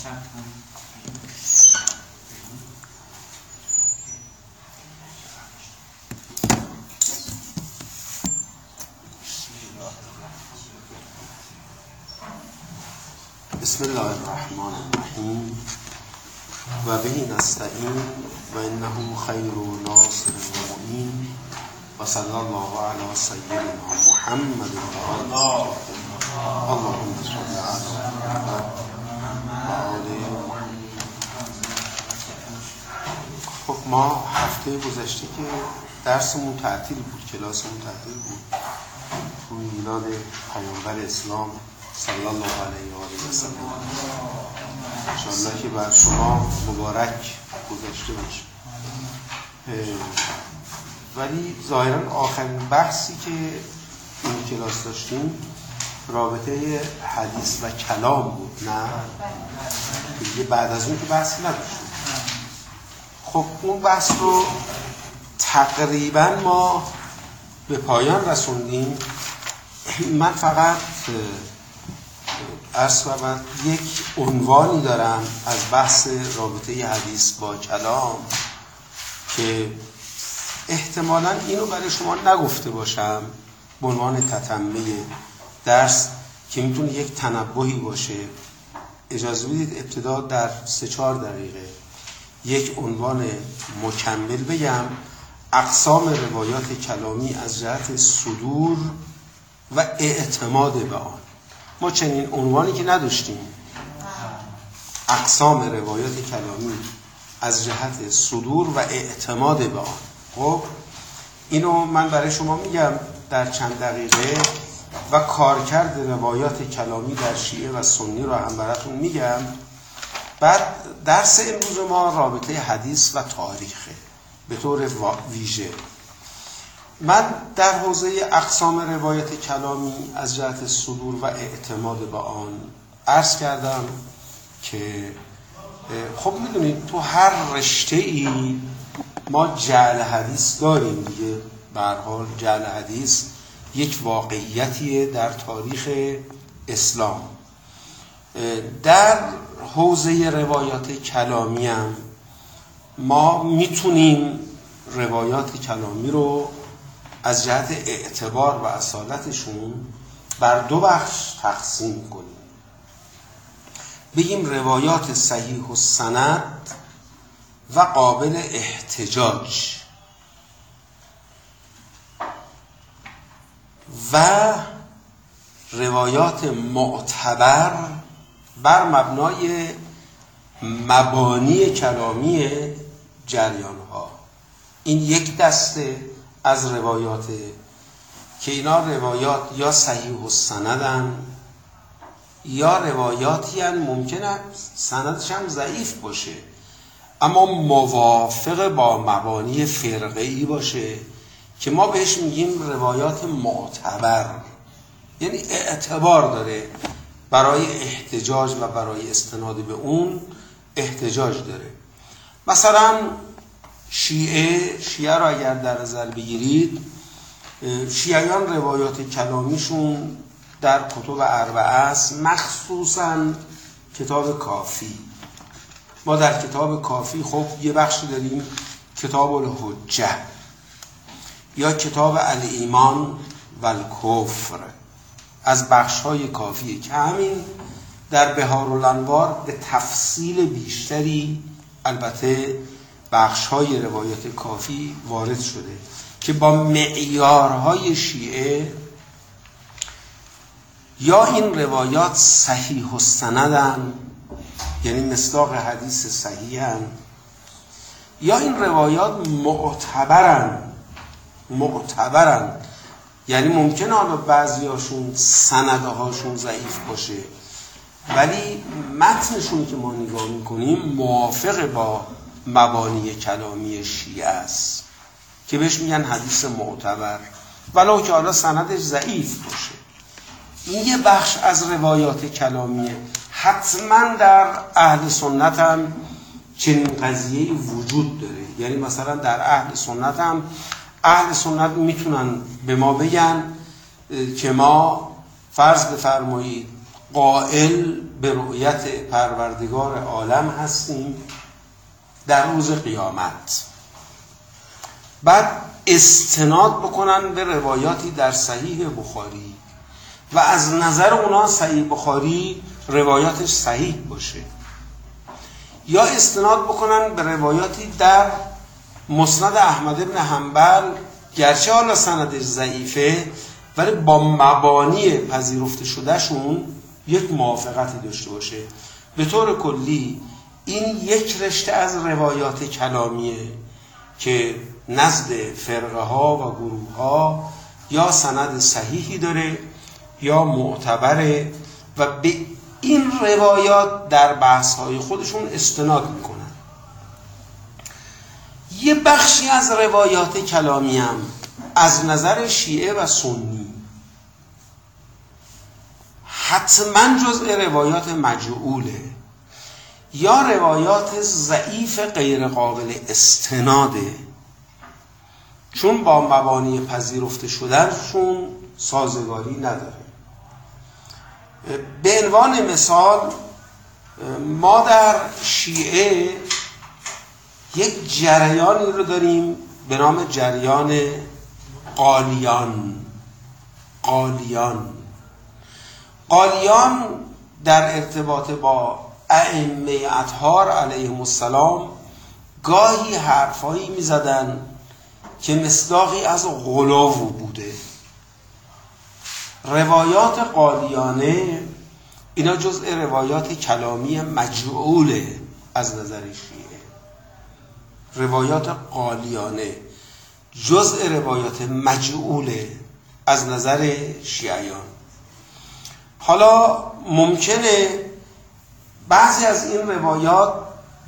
بسم الله الرحمن الرحيم وبه نستعين وإنه خير ناصر ومؤمن وصلى الله على سيدنا محمد وعلى اللهم صل على محمد. ما هفته گذشته که درسمون تعطیل بود کلاسمون تعطیل بود. تو میلاد پیامبر اسلام صلی الله علیه و آله و سلم. انشاءالله که بر شما مبارک گذشته باشه. ولی ظاهرا آخرین بحثی که این کلاس داشتیم رابطه حدیث و کلام بود نه؟ دیگه بعد از اون که بحثی نداشتیم. خب اون بحث رو تقریبا ما به پایان رسوندیم. من فقط ارز و یک عنوانی دارم از بحث رابطه حدیث با کلام که احتمالا اینو برای شما نگفته باشم به عنوان تتمه درس که می‌تونه یک تنبهی باشه. اجازه بدید ابتدا در سه چهار دقیقه یک عنوان مکمل بگم اقسام روایات کلامی از جهت صدور و اعتماد به آن. ما چنین عنوانی که نداشتیم. اقسام روایات کلامی از جهت صدور و اعتماد به آن. خب اینو من برای شما میگم در چند دقیقه و کارکرد روایات کلامی در شیعه و سنی رو هم براتون میگم. بعد درس امروز ما رابطه حدیث و تاریخه به طور ویژه. من در حوزه اقسام روایت کلامی از جهت صدور و اعتماد به آن عرض کردم که خب می‌دونید تو هر رشته ای ما جعل حدیث داریم دیگه. حال جعل حدیث یک واقعیتیه در تاریخ اسلام. در حوزه روایات کلامی هم ما می‌تونیم روایات کلامی رو از جهت اعتبار و اصالتشون بر دو بخش تقسیم کنیم. بگیم روایات صحیح و سند و قابل احتجاج. و روایات معتبر بر مبنای مبانی کلامی جریان ها این یک دسته از روایات که اینا روایات یا صحیح و سندن یا روایاتی هن ممکنه سندش هم ضعیف باشه. اما موافق با مبانی فرقه ای باشه که ما بهش میگیم روایات معتبر. یعنی اعتبار داره. برای احتجاج و برای استناد به اون احتجاج داره. مثلا شیعه شیعه را اگر در نظر بگیرید شیعیان روایات کلامیشون در کتب اربعه است مخصوصا کتاب کافی. ما در کتاب کافی خب یه بخشی داریم کتاب الحجه یا کتاب الایمان و الکفر. از بخش های کافی که همین در بهار الانوار به تفصیل بیشتری البته بخش های روایت کافی وارد شده که با معیارهای شیعه یا این روایات صحیح و سندن یعنی مصداق حدیث صحیح یا این روایات معتبرن معتبرن. یعنی ممکن حالا بعضیاشون سندهاشون ضعیف باشه ولی متنشون که ما نگاه می‌کنیم موافق با مبانی کلامی شیعه است که بهش میگن حدیث معتبر. ولو که حالا سندش ضعیف باشه. این یه بخش از روایات کلامیه. حتما در اهل سنت هم چنین قضیه وجود داره. یعنی مثلا در اهل سنت هم اهل سنت می‌تونن به ما بگن که ما فرض بفرمایید قائل به رؤیت پروردگار عالم هستیم در روز قیامت. بعد استناد بکنن به روایاتی در صحیح بخاری و از نظر اونا صحیح بخاری روایاتش صحیح باشه. یا استناد بکنن به روایاتی در مسند احمد ابن حنبل گرچه حالا سندش ضعیفه ولی با مبانی پذیرفته شدهشون یک موافقتی داشته باشه. به طور کلی این یک رشته از روایات کلامیه که نزد فرقه ها و گروه ها یا سند صحیحی داره یا معتبره و به این روایات در بحث های خودشون استناد می‌کنن یه بخشی از روایات کلامی هم از نظر شیعه و سنی. حتما جزء روایات مجعوله. یا روایات ضعیف غیر قابل استناده. چون با مبانی پذیرفته شدنشون سازگاری نداره. به عنوان مثال ما در شیعه یک جریانی رو داریم به نام جریان قالیان. قالیان. قالیان در ارتباط با ائمه اطهار علیهم السلام گاهی حرفایی می‌زدن که مصداقی از غلو بوده. روایات قالیانه اینا جزء روایات کلامی مجعوله از نظر شیعه. روایات قالیانه. جزء روایات مجعوله از نظر شیعیان. حالا ممکنه بعضی از این روایات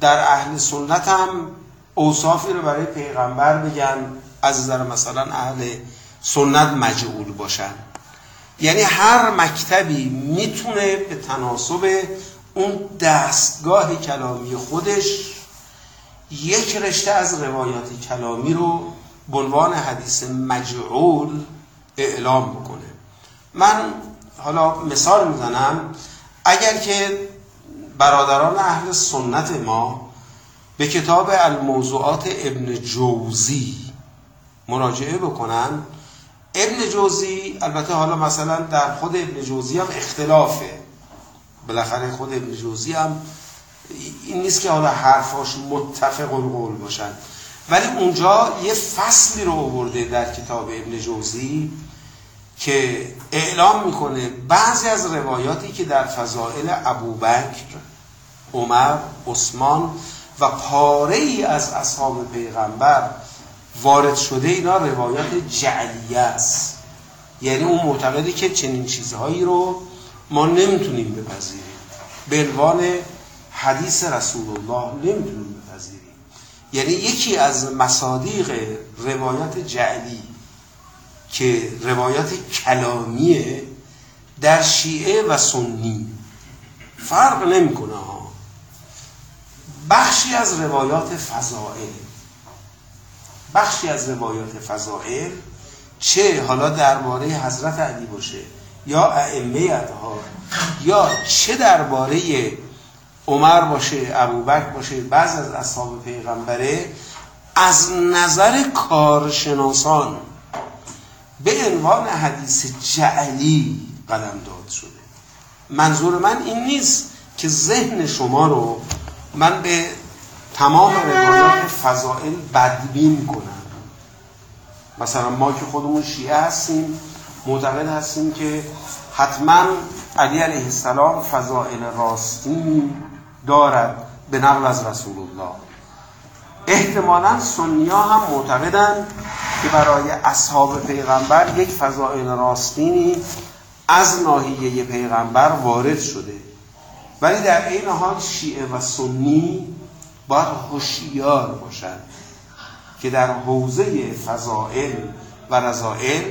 در اهل سنت هم اوصافی رو برای پیغمبر بگن از نظر مثلا اهل سنت مجعول باشن. یعنی هر مکتبی می‌تونه به تناسب اون دستگاه کلامی خودش یک رشته از روایات کلامی رو به عنوان حدیث مجعول اعلام بکنه. من حالا مثال می‌زنم اگر که برادران اهل سنت ما به کتاب الموضوعات ابن جوزی مراجعه بکنن ابن جوزی البته حالا مثلا در خود ابن جوزی هم اختلافه. بالاخره خود ابن جوزی هم این نیست که حالا حرفاش متفق قول باشن. ولی اونجا یه فصلی رو آورده در کتاب ابن جوزی که اعلام می‌کنه بعضی از روایاتی که در فضائل ابوبکر عمر عثمان و پاره ای از اصحاب پیغمبر وارد شده اینا روایات جعلیه است. یعنی اون معتقدی که چنین چیزهایی رو ما نمی‌تونیم بپذیریم. به عنوان حدیث رسول الله نمی‌تونیم بپذیریم. یعنی یکی از مصادیق روایات جعلی که روایات کلامیه در شیعه و سنی فرق نمی‌کنه ها. بخشی از روایات فضائل بخشی از روایات فضائل چه حالا درباره حضرت علی باشه یا ائمه اطهار یا چه درباره عمر باشه ابوبکر باشه بعض از اصحاب پیغمبره از نظر کارشناسان به عنوان حدیث جعلی قدم داد شده. منظور من این نیست که ذهن شما رو من به تمام روایات فضائل بدبین کنم. مثلا ما که خودمون شیعه هستیم معتقد هستیم که حتما علی علیه السلام فضائل راستین دارد به نقل از رسول الله احتمالا سنی ها هم معتقدند که برای اصحاب پیغمبر یک فضائل راستینی از ناحیه پیغمبر وارد شده. ولی در این حال شیعه و سنی باید هوشیار باشند که در حوزه فضائل و رضائل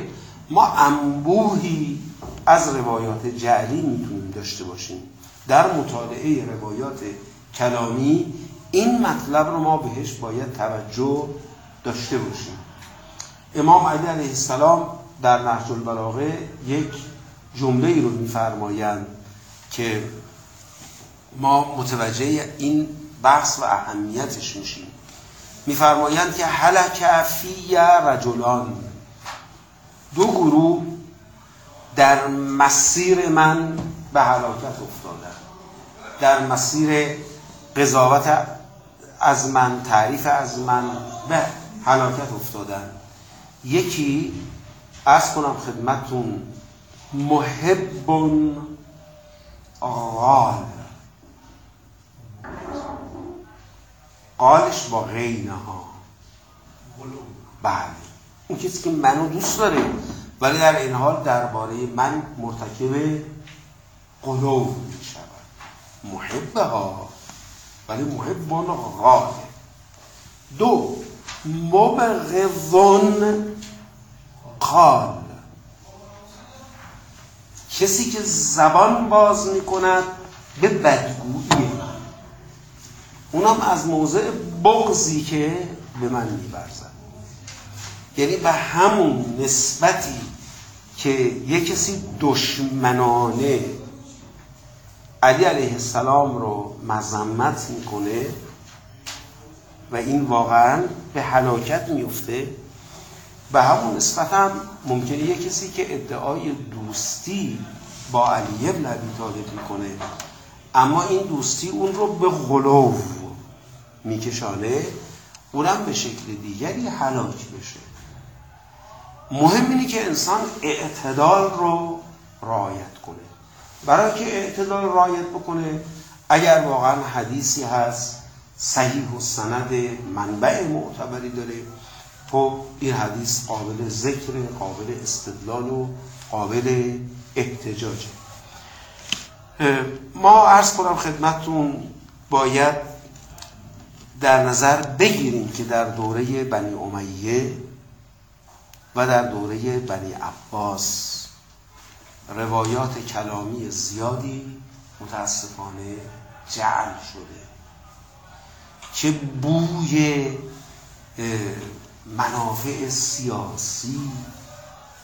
ما انبوهی از روایات جعلی می‌تونیم داشته باشیم. در مطالعه روایات کلامی این مطلب رو ما بهش باید توجه داشته باشیم. امام علی علیه السلام در نهج البلاغه یک جمله ای رو میفرمایند که ما متوجه این بحث و اهمیتش میشیم. میفرمایند که هلک فی رجلان. دو گروه در مسیر من به هلاکت افتادن. در مسیر قضاوت از من تعریف از من به هلاکت افتادن. یکی ارز کنم خدمتون محب غال قالش با غینه ها. بله. اون کسی که منو دوست داره ولی در این حال درباره من مرتکب قلوب. محب ها ولی محب غال دو مبغضون قال. کسی که زبان باز می کند به بدگویی. اونم از موضع بغضی که به من میبرزد یعنی به همون نسبتی که یک کسی دشمنانه علی علیه السلام رو مذمت می‌کنه و این واقعا به هلاکت میفته به همون نسبت هم ممکنه یک کسی که ادعای دوستی با علی ابن ابی طالب می‌کنه اما این دوستی اون رو به غلو میکشانه اونم به شکل دیگری هلاک بشه. مهم اینه که انسان اعتدال رو رعایت کنه. برای که اعتدال رعایت بکنه اگر واقعا حدیثی هست صحیح و سند منبع معتبری داره خب این حدیث قابل ذکر قابل استدلال و قابل احتجاجه ما عرض کنم خدمتون باید در نظر بگیریم که در دوره بنی امیه و در دوره بنی عباس روایات کلامی زیادی متاسفانه جعل شده که بوی منافع سیاسی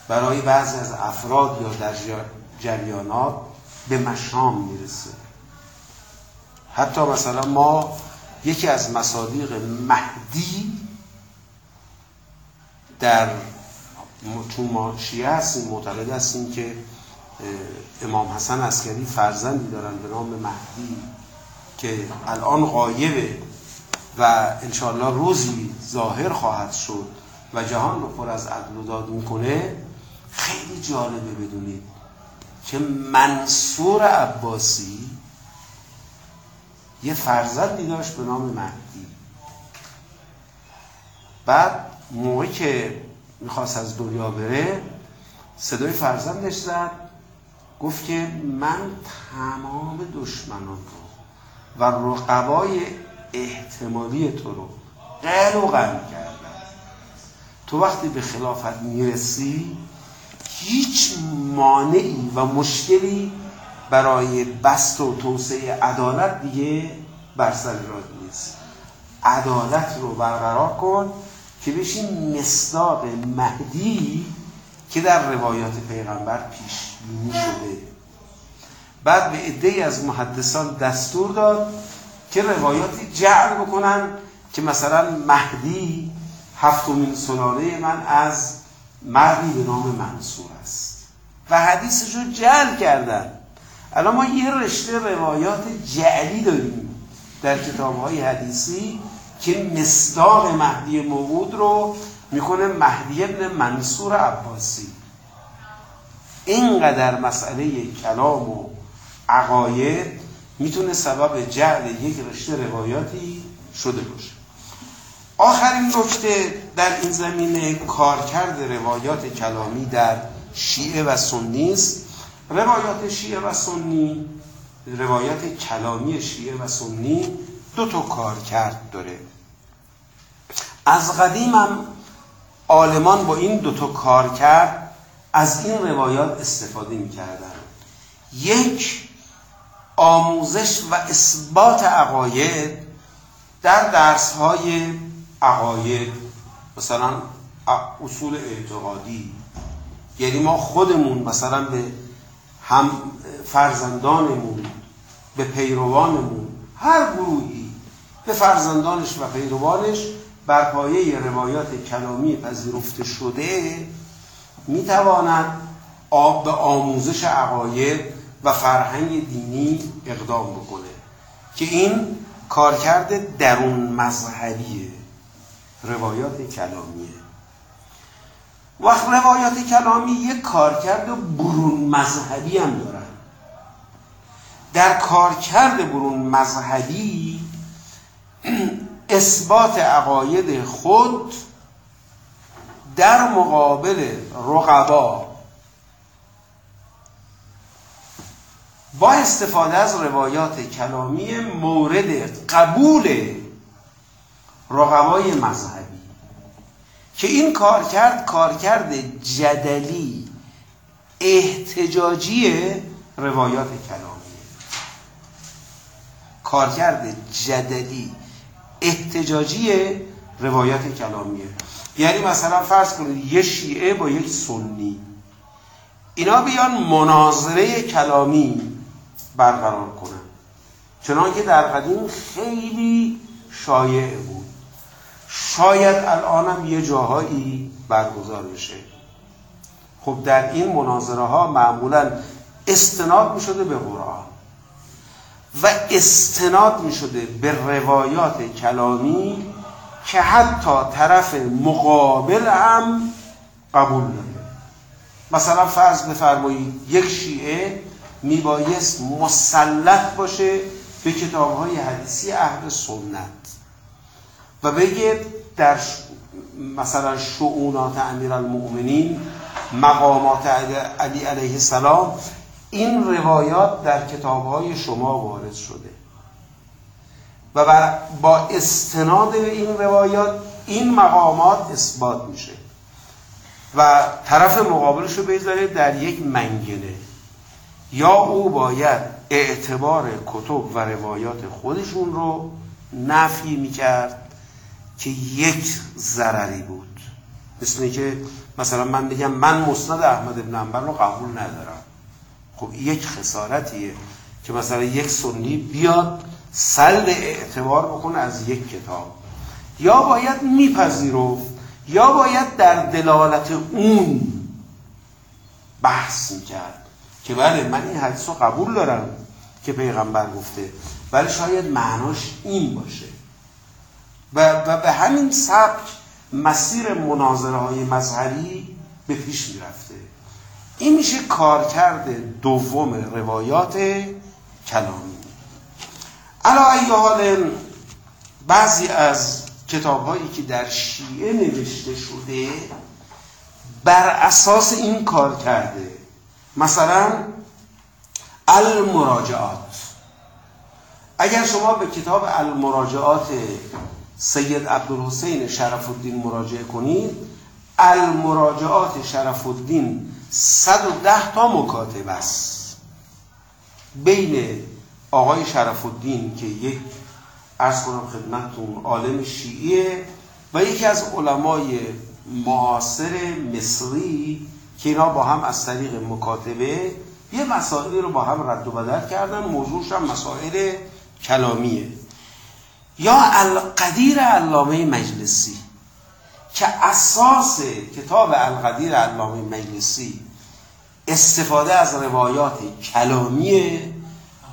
برای بعضی از افراد یا در جریانات به مشام می‌رسه. حتی مثلا ما یکی از مصادیق مهدی در چون ما شیعه هستیم معتقد هستیم که امام حسن عسکری فرزندی دارن به نام مهدی که الان غایبه و انشاءالله روزی ظاهر خواهد شد و جهان رو پر از عدل و داد می‌کنه. خیلی جالبه بدونید که منصور عباسی یه فرزندی داشت به نام مهدی. بعد موقعی که می‌خواست از دنیا بره صدای فرزندش زد. گفت که من تمام دشمنان رو و رقبای احتمالی تو رو قل و کردم. تو وقتی به خلافت می‌رسی هیچ مانعی و مشکلی برای بست و توسعه عدالت دیگه بر سر نیست. عدالت رو برقرار کن که بشین مصداق مهدی که در روایات پیغمبر پیش بینی شده. بعد به عده از محدثان دستور داد که روایاتی جعل بکنن که مثلا مهدی هفتمین سلاله من از مردی به نام منصور است. و حدیثش رو جعل کردن. الان ما یه رشته روایات جعلی داریم در کتاب های حدیثی که مصداق مهدی موعود رو می‌کنه مهدی ابن منصور عباسی. اینقدر مسئله کلام و عقاید می‌تونه سبب جعل یک رشته روایاتی شده باشه. آخرین نکته در این زمینه کارکرد روایات کلامی در شیعه و سنی است. روایات شیعه و سنی روایات کلامی شیعه و سنی دو تا کارکرد داره. از قدیم هم آلمان با این دو تا کارکرد از این روایات استفاده می‌کردن. یک آموزش و اثبات عقاید در درس های عقاید مثلا اصول اعتقادی. یعنی ما خودمون مثلا به هم فرزندانمون به پیروانمون هر گروهی به فرزندانش و پیروانش بر پایه روایات کلامی پذیرفته شده می‌تواند آب به آموزش عقاید و فرهنگ دینی اقدام بکنه که این کارکرد درون مذهبیه روایات کلامیه. وقت روایات کلامی یک کارکرد برون مذهبی هم دارن. در کارکرد برون مذهبی اثبات عقاید خود در مقابل رقبا. با استفاده از روایات کلامی مورد قبول رقبای مذهبی که این کار کرد کارکرد جدلی احتجاجی روایات کلامی. کارکرد جدلی. احتجاجی روایات کلامیه. یعنی مثلا فرض کنید یه شیعه با یک سنی. اینا بیان مناظره کلامی برقرار کنن. چنان که در قدیم خیلی شایع بود. شاید الانم یه جاهایی برگزار بشه. خب در این مناظره ها معمولا استناد می شده به قرآن. و استناد می شده به روایات کلامی که حتی طرف مقابل هم قبول داره. مثلا فرض بفرمایید یک شیعه میبایست مسلط باشه به کتاب های حدیثی اهل سنت و بگه در مثلا شعونات امیر المؤمنین مقامات علی علیه السلام این روایات در کتاب های شما وارد شده. و با استناد به این روایات این مقامات اثبات میشه. و طرف مقابلش رو بذاره در یک منگنه. یا او باید اعتبار کتب و روایات خودشون رو نفی می‌کرد که یک ضرری بود. مثل که مثلا من بگم من مسند احمد ابن انبر رو قبول ندارم. خب یک خسارتیه که مثلا یک سنی بیاد سلب اعتبار بکنه از یک کتاب. یا باید میپذیرفت یا باید در دلالت اون بحث می‌کرد که بله من این حدیث رو قبول دارم که پیغمبر گفته ولی شاید معناش این باشه. و, و به همین سبک مسیر مناظره های مذهبی به پیش می‌رفته. این میشه کارکرد دوم روایات کلامی. علا حال بعضی از کتاب هایی که در شیعه نوشته شده بر اساس این کار کرده مثلا المراجعات. اگر شما به کتاب المراجعات سید عبدالحسین شرف الدین مراجعه کنید المراجعات شرف الدین 110 تا مکاتب است. بین آقای شرف الدین که یک ارز کنم خدمتتون عالم شیعیه و یکی از علمای معاصر مصری که اینا با هم از طریق مکاتبه یه مسائلی رو با هم رد و بدل کردن موضوعش هم مسائل کلامیه. یا القدیر علامه مجلسی. که اساس کتاب القدیر علامه مجلسی استفاده از روایات کلامیه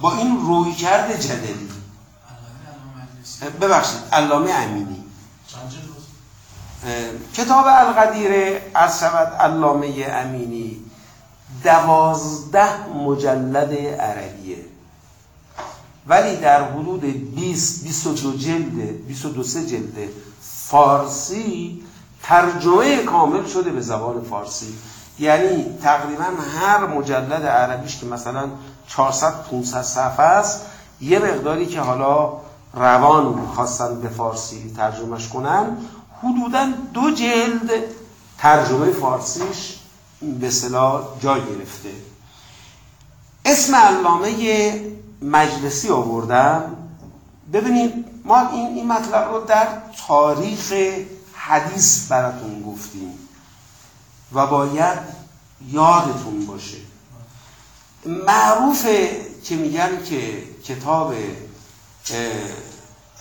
با این روی کرده جدلی. ببخشید علامه امینی. کتاب القدیره از شود علامه امینی دوازده مجلد عربیه. ولی در حدود 20 22 جلد 22 جلد فارسی ترجمه کامل شده به زبان فارسی. یعنی تقریبا هر مجلد عربیش که مثلا 400 500 صفحه است یه مقداری که حالا روان خواستن به فارسی ترجمهش کنن حدودا دو جلد ترجمه فارسیش به صلاح جا گرفته. اسم علامه مجلسی آوردم. ببینید ما این, این مطلب رو در تاریخ حدیث براتون گفتیم و باید یادتون باشه. معروفه که میگن که کتاب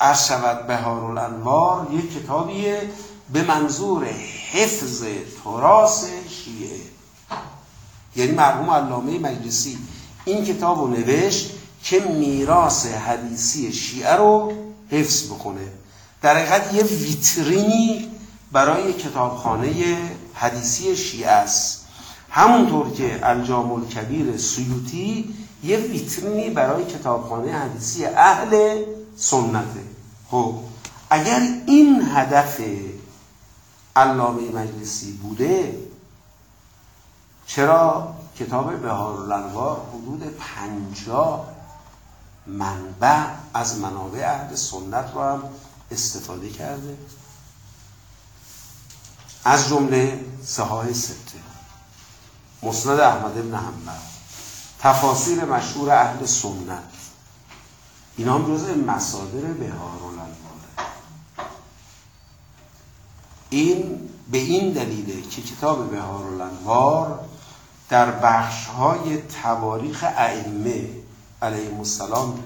عرض شود بهار الانوار یک کتابیه به منظور حفظ تراس شیعه. یعنی مرحوم علامه مجلسی این کتاب رو نوشت که میراث حدیثی شیعه رو حفظ بکنه. در حقیقت یه ویترینی برای کتابخانه حدیثی شیعه است. همونطور که الجام کبیر سیوتی یه ویترینی برای کتابخانه حدیثی اهل سنته خب اگر این هدف علامه مجلسی بوده چرا کتاب بهار الانوار حدود پنجاه منبع از منابع اهل سنت رو هم استفاده کرده. از جمله سهای سته. مسند احمد ابن حنبل. تفاسیر مشهور اهل سنت. اینا هم جزء مصادر بهار این به این دلیله که کتاب بهار الانوار در بخش های تواریخ ائمه علیه السلام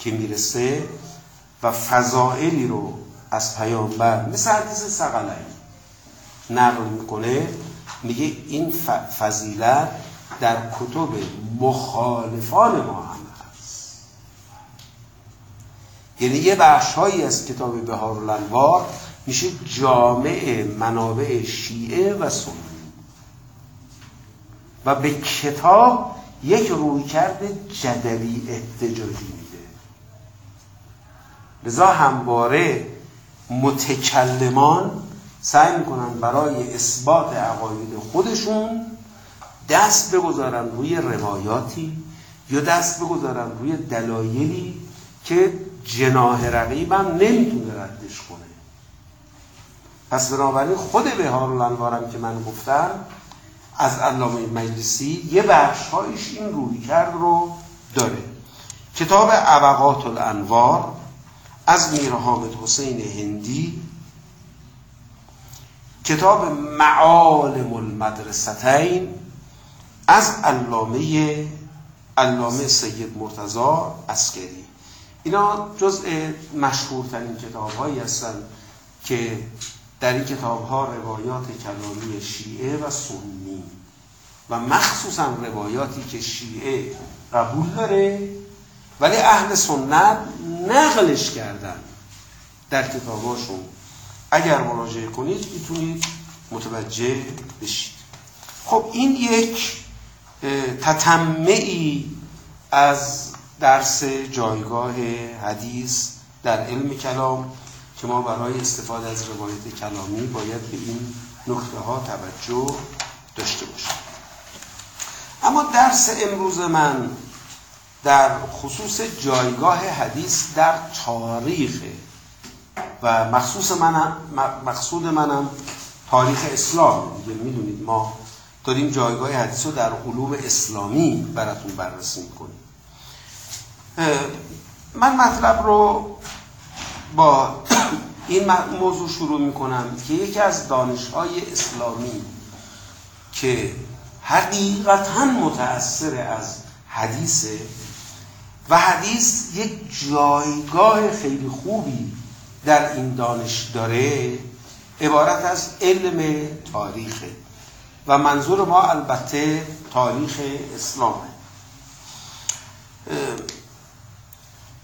که می‌رسه و فضائلی رو از پیامبر مثل حدیث سقلعی نقل می‌کنه میگه این فضیلت در کتب مخالفان ما هم هست یعنی یه بخش هایی از کتاب بهار الانوار میشه جامع منابع شیعه و سنی. و به کتاب یک رویکرد جدلی احتجاجی میده. لذا همواره متکلمان سعی می‌کنن برای اثبات عقاید خودشون دست بگذارن روی روایاتی یا دست بگذارن روی دلایلی که جناه رقیبم نمی‌تونه ردش کنه. پس بنابراین خود بهار الانوارم که من گفتم از علامه مجلسی یه بخشهایش این روی کرد رو داره. کتاب عبقات الانوار از میر حامد حسین هندی. کتاب معالم المدرستین از علامه علامه سید مرتضا اسکری اینا جزء مشهورترین کتاب هایی هستند که در این کتاب ها روایات کلامی شیعه و سنی و مخصوصا روایاتی که شیعه قبول داره ولی اهل سنت نقلش کردن در کتاباشون اگر مراجعه کنید می‌تونید متوجه بشید. خب این یک تتمعی از درس جایگاه حدیث در علم کلام. که ما برای استفاده از روایت کلامی باید به این نکته ها توجه داشته باشیم. اما درس امروز من در خصوص جایگاه حدیث در تاریخ و مخصوص منم مقصود منم تاریخ اسلام. دیگه می‌دونید ما داریم جایگاه حدیث رو در علوم اسلامی براتون بررسی می‌کنیم. من مطلب رو با این موضوع شروع می‌کنم که یکی از دانشهای اسلامی که حقیقتا متأثر از حدیثه و حدیث یک جایگاه خیلی خوبی در این دانش داره عبارت از علم تاریخه و منظور ما البته تاریخ اسلامه.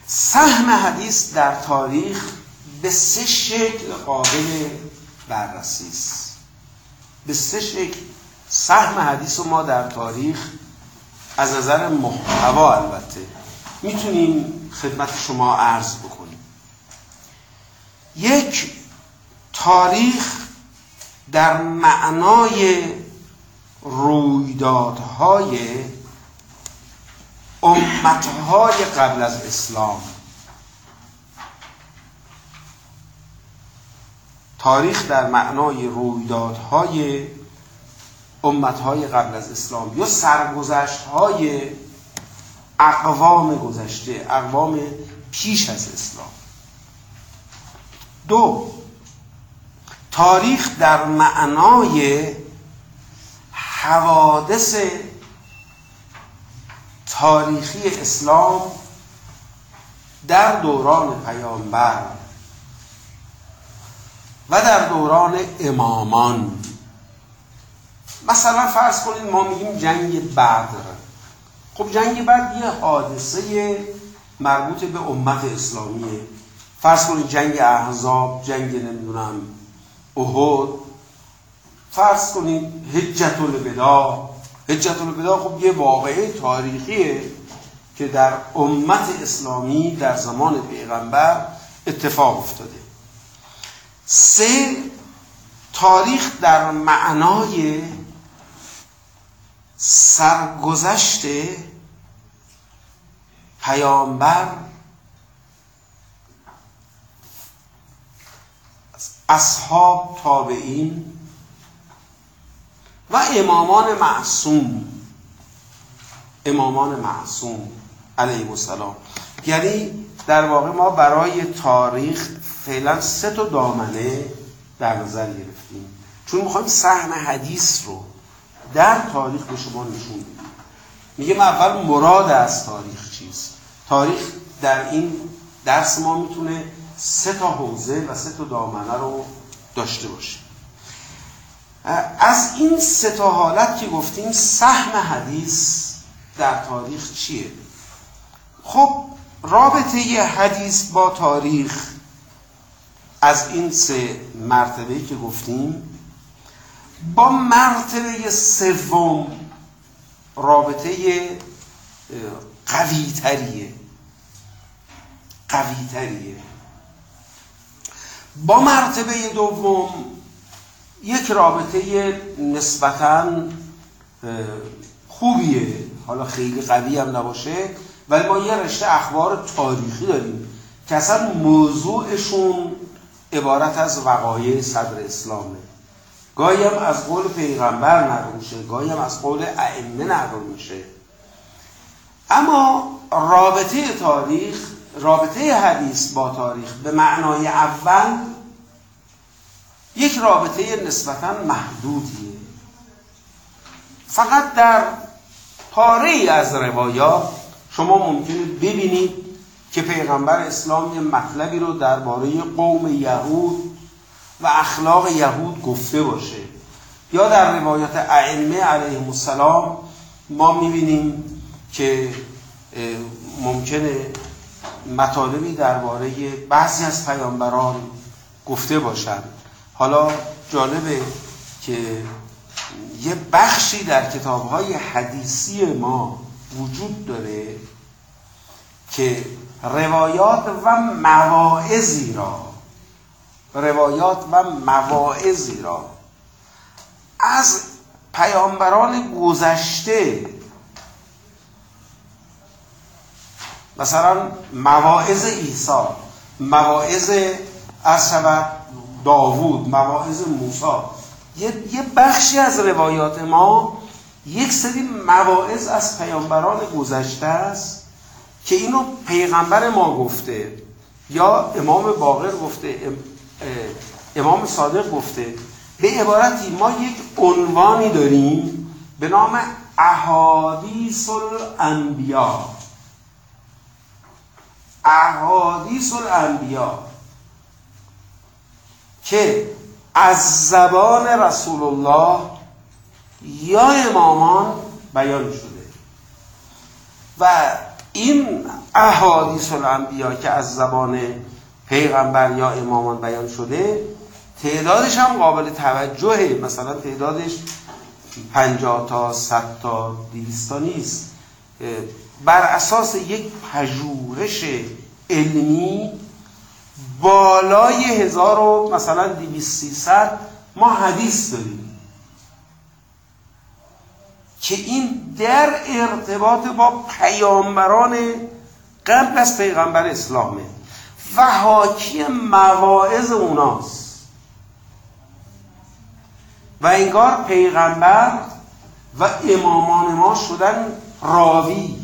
سهم حدیث در تاریخ به سه شکل قابل بررسی است. به سه شکل سهم حدیث ما در تاریخ از نظر محتوا البته می‌تونیم خدمت شما عرض بکنیم. یک تاریخ در معنای رویدادهای امتهای قبل از اسلام. تاریخ در معنای رویدادهای امتهای قبل از اسلام یا سرگذشتهای اقوام گذشته اقوام پیش از اسلام. دو تاریخ در معنای حوادث تاریخی اسلام در دوران پیامبر و در دوران امامان. مثلا فرض کنید ما میگیم جنگ بدر. خب جنگ بدر یه حادثه مربوط به امت اسلامیه. فرض کنید جنگ احزاب جنگ نمی‌دونم احد. فرض کنید حجت الوداع. حجت الوداع خب یه واقعه تاریخیه که در امت اسلامی در زمان پیغمبر اتفاق افتاده. سه تاریخ در معنای سرگذشت پیامبر اصحاب تابعین و امامان معصوم. امامان معصوم علیه السلام. یعنی در واقع ما برای تاریخ فعلا سه تا دامنه در نظر گرفتیم. چون می‌خوایم سهم حدیث رو در تاریخ به شما نشون بدیم. میگیم اول مراد از تاریخ چیست؟ تاریخ در این درس ما می‌تونه سه تا حوزه و سه تا دامنه رو داشته باشه. از این سه تا حالت که گفتیم سهم حدیث در تاریخ چیه؟ خب رابطه ی حدیث با تاریخ از این سه مرتبه که گفتیم با مرتبه سوم رابطه قوی تریه قوی تریه با مرتبه دوم یک رابطه نسبتا خوبیه. حالا خیلی قوی هم نباشه ولی ما یه رشته اخبار تاریخی داریم که اصلا موضوعشون عبارت از وقایع صدر اسلامه. گاهی هم از قول پیغمبر نقل میشه گاهی هم از قول ائمه نقل میشه. اما رابطه تاریخ رابطه حدیث با تاریخ به معنای اول یک رابطه نسبتا محدودیه. فقط در پاره از روایات شما ممکنه ببینید که پیغمبر اسلام یه مطلبی رو درباره قوم یهود و اخلاق یهود گفته باشه. یا در روایات ائمه علیهم السلام ما می‌بینیم که ممکنه مطالبی درباره بعضی از پیامبران گفته باشند حالا جالبه که یه بخشی در کتابهای حدیثی ما وجود داره که روایات و مواعظی را روایات و مواعظی را از پیامبران گذشته مثلا مواعظ عیسی مواعظ از داوود مواعظ موسی. یه،, یه بخشی از روایات ما یک سری مواعظ از پیامبران گذشته است که اینو پیغمبر ما گفته یا امام باقر گفته امام صادق گفته. به عبارتی ما یک عنوانی داریم به نام احادیث الانبیا احادیث الانبیا که از زبان رسول الله یا امامان بیان شده. و این احادیث الانبیا که از زبان پیغمبر یا امامان بیان شده تعدادش هم قابل توجهه. مثلا تعدادش پنجاه تا صد تا دیویستا نیست. بر اساس یک پژوهش علمی بالای هزار و مثلا دیویست ما حدیث داریم. که این در ارتباط با پیامبران قبل از پیغمبر اسلامه. و حاکی مواعظ اوناست. و انگار پیغمبر و امامان ما شدن راوی.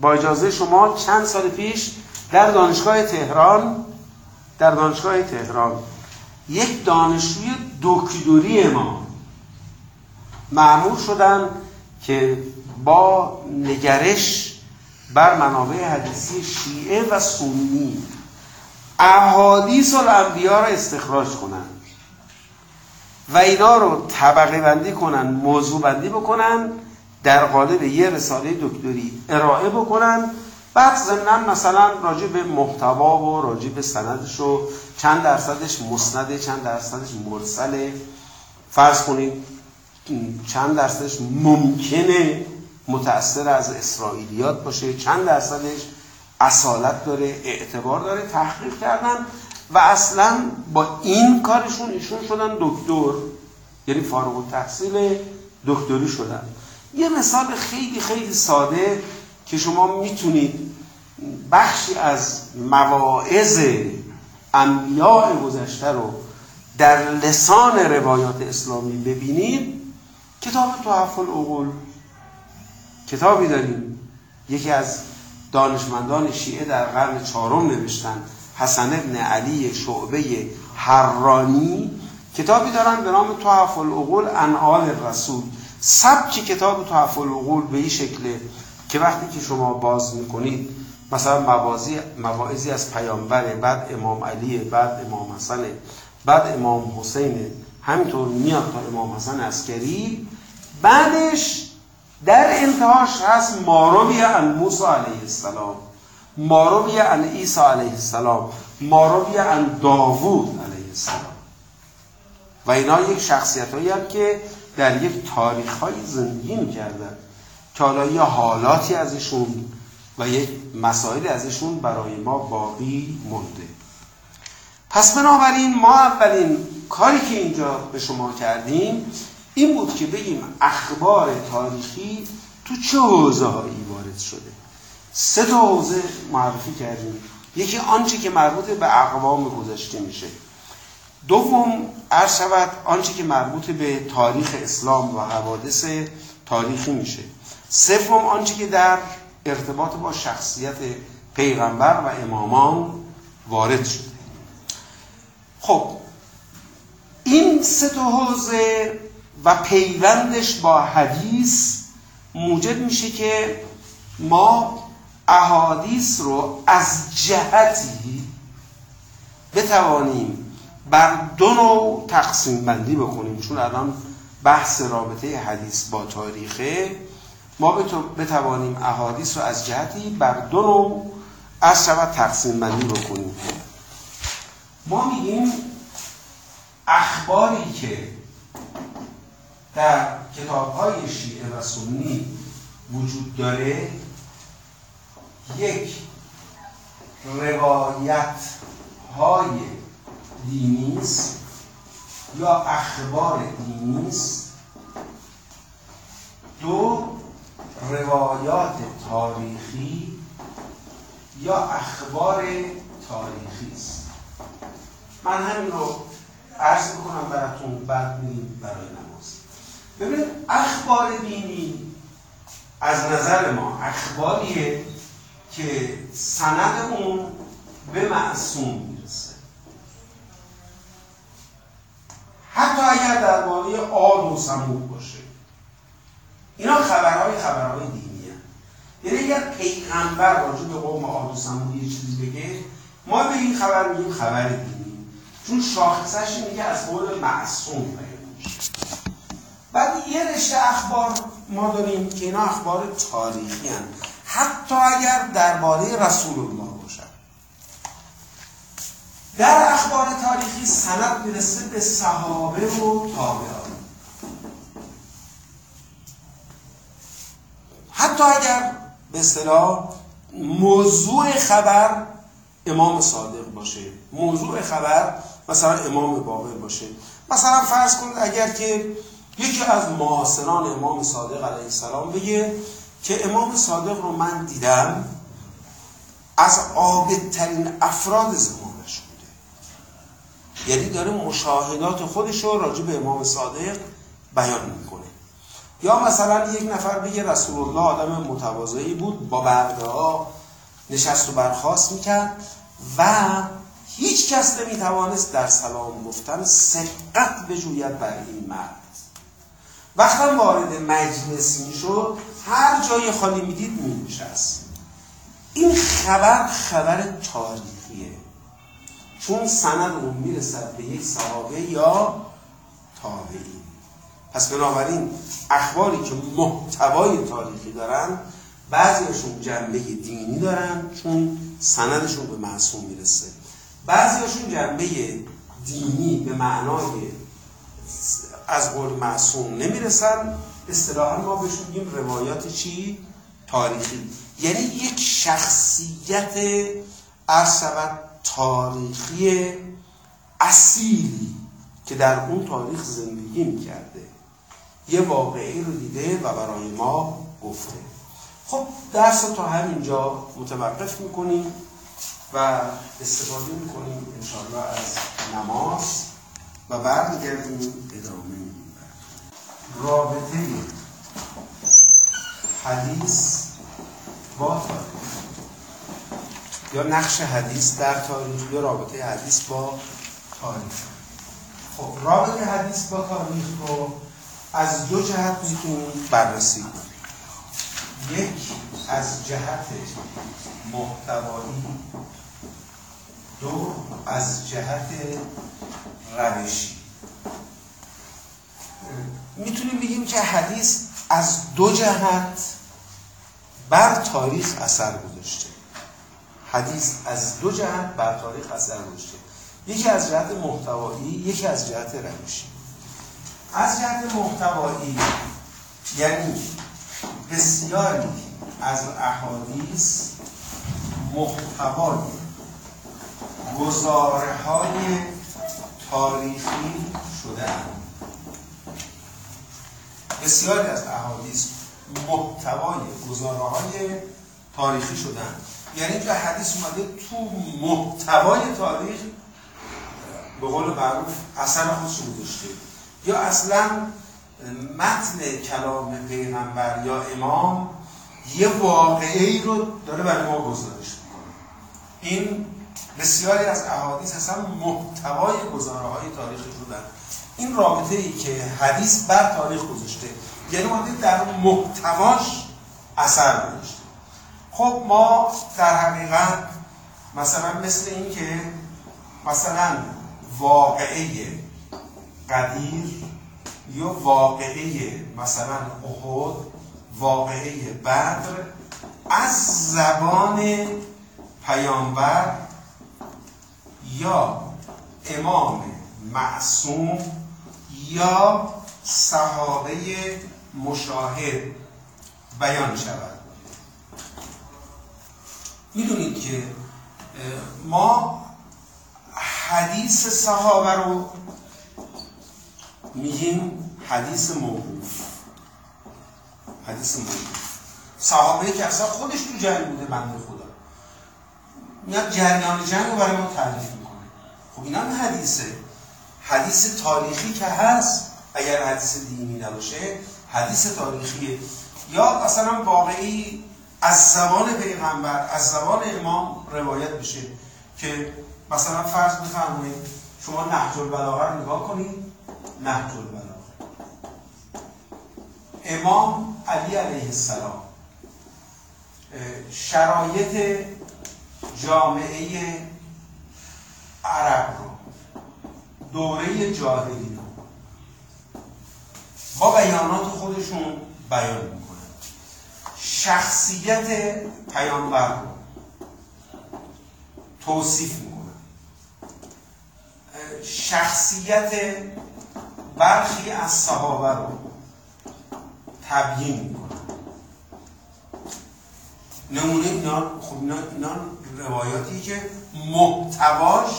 با اجازه شما چند سال پیش در دانشگاه تهران در دانشگاه تهران یک دانشجوی دکتری ما معمول شدن که با نگرش بر منابع حدیثی شیعه و سنی احادیث الانبیا را استخراج کنند و اینا رو طبقه بندی کنن موضوع بندی بکنن در قالب یه رساله دکتری ارائه بکنن بعد ضمنا مثلا راجع به محتوا و راجع به سندش و چند درصدش مسنده چند درصدش مرسله. فرض کنید چند درصدش ممکنه متأثر از اسرائیلیات باشه چند درصدش اصالت داره اعتبار داره تحقیق کردن و اصلا با این کارشون ایشون شدن دکتر. یعنی فارغ التحصیل دکتری شدن. یه مثال خیلی خیلی ساده که شما می‌تونید بخشی از مواعظ انبیاء گذشته رو در لسان روایات اسلامی ببینید. کتاب تحف العقول کتابی داریم. یکی از دانشمندان شیعه در قرن چهارم نوشتن حسن ابن علی شعبه حرانی. کتابی دارن به نام تحف العقول انعال رسول سبک کتاب تحف العقول به این شکله که وقتی که شما باز می‌کنید مثلا مواعظی از پیامبر بعد امام علی بعد امام حسن بعد امام حسین همینطور میاد تا امام حسن عسکری بعدش در انتهاش هست ماروی ان موسی علیه السلام ماروی ان عیسی علیه السلام ماروی ان داوود علیه السلام. و اینا یک شخصیت هایی که در یک تاریخ های زندگی می‌کردن یه حالاتی ازشون و یک مسائل ازشون برای ما باقی مونده. پس بنابراین ما اولین کاری که اینجا به شما کردیم این بود که بگیم اخبار تاریخی تو چه حوزه وارد شده. سه تا حوزه معرفی کردیم. یکی آنچه که مربوط به اقوام گذشته میشه. دوم عرض شود آنچه که مربوط به تاریخ اسلام و حوادث تاریخی میشه. سوم آنچه که در ارتباط با شخصیت پیغمبر و امامان وارد شده خب این سه تا حوزه و پیوندش با حدیث موجب میشه که ما احادیث رو از جهتی بتوانیم بر دو نوع تقسیم بندی بکنیم. چون الان بحث رابطه حدیث با تاریخه. ما بتوانیم احادیث رو از جهتی بر دو نوع از شود تقسیم بندی بکنیم. ما میگیم اخباری که در کتاب های شیعه و سنی وجود داره یک روایت های دینی یا اخبار دینی دو روایات تاریخی یا اخبار تاریخی است. من همین رو عرض می‌کنم براتون بعد میریم برای نماز. ببینید اخبار دینی از نظر ما اخباریه که سند اون به معصوم می‌رسه. حتی اگر درباره آد و سمود باشه. اینا خبرهای خبرهای دینی یعنی اگر پیغمبر راجع به قوم آد و سمود یه چیزی بگه ما به این خبر میگیم خبر دینی. چون شاخصش میگه از قول معصوم بعد یه رشته اخبار ما داریم که اینا اخبار تاریخی هست حتی اگر درباره رسول الله باشد در اخبار تاریخی سند می‌رسه به صحابه و تابعان. حتی اگر به اصطلاح موضوع خبر امام صادق باشه. موضوع خبر مثلا امام باقر باشه. مثلا فرض کنید اگر که یکی از معاصران امام صادق علیه السلام بگه که امام صادق رو من دیدم از عابدترین افراد زمانش بوده. یعنی داره مشاهدات خودش رو راجع به امام صادق بیان می‌کنه. یا مثلا یک نفر بگه رسول الله آدم متواضعی بود با برده ها نشست و برخواست می‌کرد و هیچ کس نمی‌توانست در سلام گفتن سبقت بجوید بر این مرد. وقتا وارد مجلس می‌شد هر جای خالی می‌دید مینشست. این خبر خبر تاریخیه. چون سند اون می‌رسد به یک صحابه یا تابعی. پس بنابراین اخباری که محتوای تاریخی دارن بعضیشون جنبه دینی دارن چون سندشون به معصوم می‌رسه. بعضیشون جنبه دینی به معنای از قول معصوم نمی‌رسن. اصطلاحا ما بهشون میگیم روایات چی؟ تاریخی. یعنی یک شخصیت ارسبت تاریخی اصیلی که در اون تاریخ زندگی می‌کرده. یه واقعی رو دیده و برای ما گفته. خب درس تا همینجا متوقف می‌کنیم و استفاده می‌کنیم انشاءالله از نماز و برمیگردیم ادامه رابطه حدیث با تاریخ. یا نقش حدیث در تاریخ یا رابطه حدیث با تاریخ. خب رابطه حدیث با تاریخ رو از دو جهت می‌تونیم بررسی کنیم یک از جهت محتوایی دو از جهت روشی. می‌تونیم بگیم که حدیث از دو جهت بر تاریخ اثر گذاشته. حدیث از دو جهت بر تاریخ اثر گذاشته. یکی از جهت محتوایی یکی از جهت روشی. از جهت محتوایی یعنی بسیاری از احادیث محتوای گزاره های تاریخی شده بسیاری از احادیث محتوای گزاره های تاریخی شدن یعنی که حدیث اومده تو محتوای تاریخ به قول معروف اثر خودش گذاشته. یا اصلا متن کلام پیغمبر یا امام یه واقعی رو داره برای ما گزارش می‌کنه. این بسیاری از احادیث اصلا محتوای گزاره های تاریخی شدن این رابطه ای که حدیث بر تاریخ گذاشته یعنی اومده در محتواش اثر گذاشته. خب ما در حقیقت مثلا مثل این که مثلا واقعه قدیر یا واقعه مثلا احد واقعه بدر از زبان پیامبر یا امام معصوم یا صحابه مشاهد بیان شود. می‌دونید که ما حدیث صحابه رو میگیم حدیث موقوف. حدیث موقوف. صحابه که اصلا خودش تو جنگ بوده بنده خدا. میاد جریان جنگ رو برای ما تعریف می‌کنه. خب اینا حدیثه. حدیث تاریخی که هست اگر حدیث دینی نباشه حدیث تاریخیه. یا مثلا واقعی از زبان پیغمبر از زبان امام روایت بشه که مثلا فرض بفرمایید شما نهج البلاغه رو نگاه کنید. نهج البلاغه امام علی علیه السلام شرایط جامعه عرب رو دوره جاهلی رو با بیانات خودشون بیان می‌کنن. شخصیت پیامبر رو توصیف می‌کنن. شخصیت برخی از صحابه رو تبیین می‌کنن. نمونه اینا خب اینا, اینا روایاتی که محتواش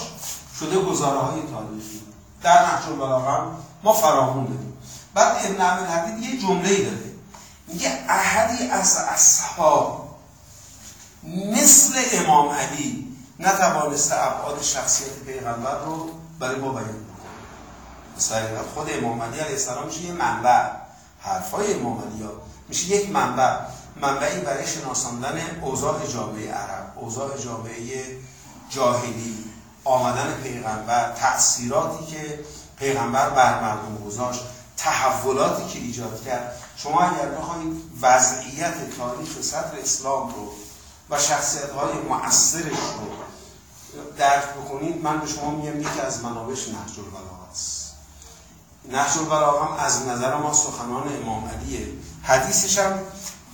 شده گزاره های تاریخی. در نقش البلاغه ما فراخون داریم. بعد ابن عبد الحدید یه جمله ای داره. میگه احدی از اصحاب مثل امام علی نتوانسته ابعاد شخصیت پیغمبر رو برای ما بیان. کنه خود امام علی علیه السلام میشه یه منبع. حرفای امام علی ها. میشه یک منبع. منبعی برای شناساندن اوضاع جامعه عرب اوضاع جامعه جاهلی آمدن پیغمبر تأثیراتی که پیغمبر بر مردم گذاشت تحولاتی که ایجاد کرد. شما اگر بخواید وضعیت تاریخ صدر اسلام رو و شخصیت های مؤثرش رو درک بکنید من به شما میگم یکی از منابش نهج البلاغه است. نهج البلاغه هم از نظر ما سخنان امام علیه. حدیثش هم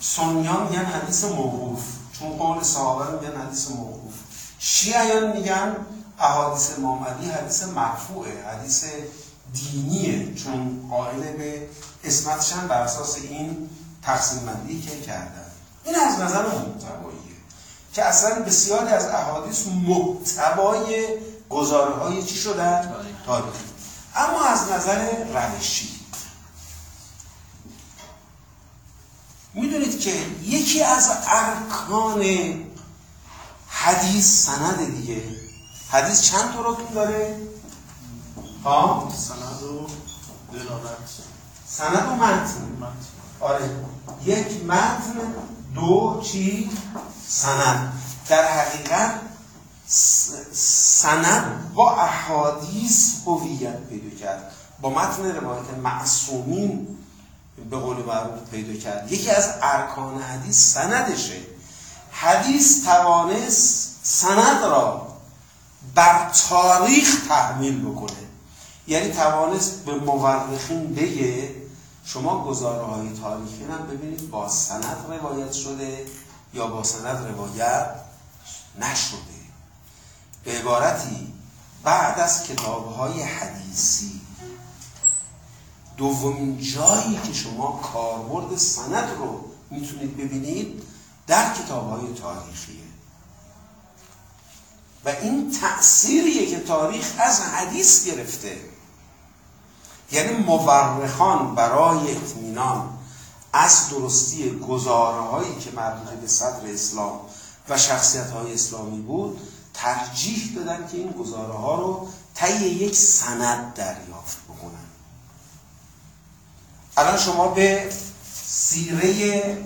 سنیان میگن حدیث موقوف. چون قول صحابه رو میگن حدیث موقوف. شیعیان میگن احادیث امام علی حدیث مرفوعه حدیث دینیه. چون قائل به اسمتشن بر اساس این تقسیم بندی که کردن. این از نظر محتواییه که اصلا بسیاری از احادیث محتوای گزاره های چی شدن؟ تاریخی. اما از نظر روشی. می‌دونید که یکی از ارکان حدیث سند دیگه. حدیث چند تا رکن داره؟ ها؟ سند و دلالت. سند و متن. آره. یک متن دو چی؟ سند. در حقیقت سند با احادیث هویت پیدا کرد. با متن روایت معصومین به قول معروف پیدا کرد. یکی از ارکان حدیث سندشه. حدیث توانست سند را بر تاریخ تحمیل بکنه. یعنی توانست به مورخین بگه شما گزاره های تاریخی هم ببینید با سند روایت شده یا با سند روایت نشده. به عبارتی بعد از کتاب های حدیثی. دومین جایی که شما کاربرد سند رو می‌تونید ببینید در کتاب های تاریخیه. و این تأثیریه که تاریخ از حدیث گرفته. یعنی مورخان برای اطمینان از درستی گزاره هایی که مربوط به صدر اسلام و شخصیت های اسلامی بود ترجیح دادن که این گزاره ها رو طی یک سند دریافت بکنن. الان شما به سیره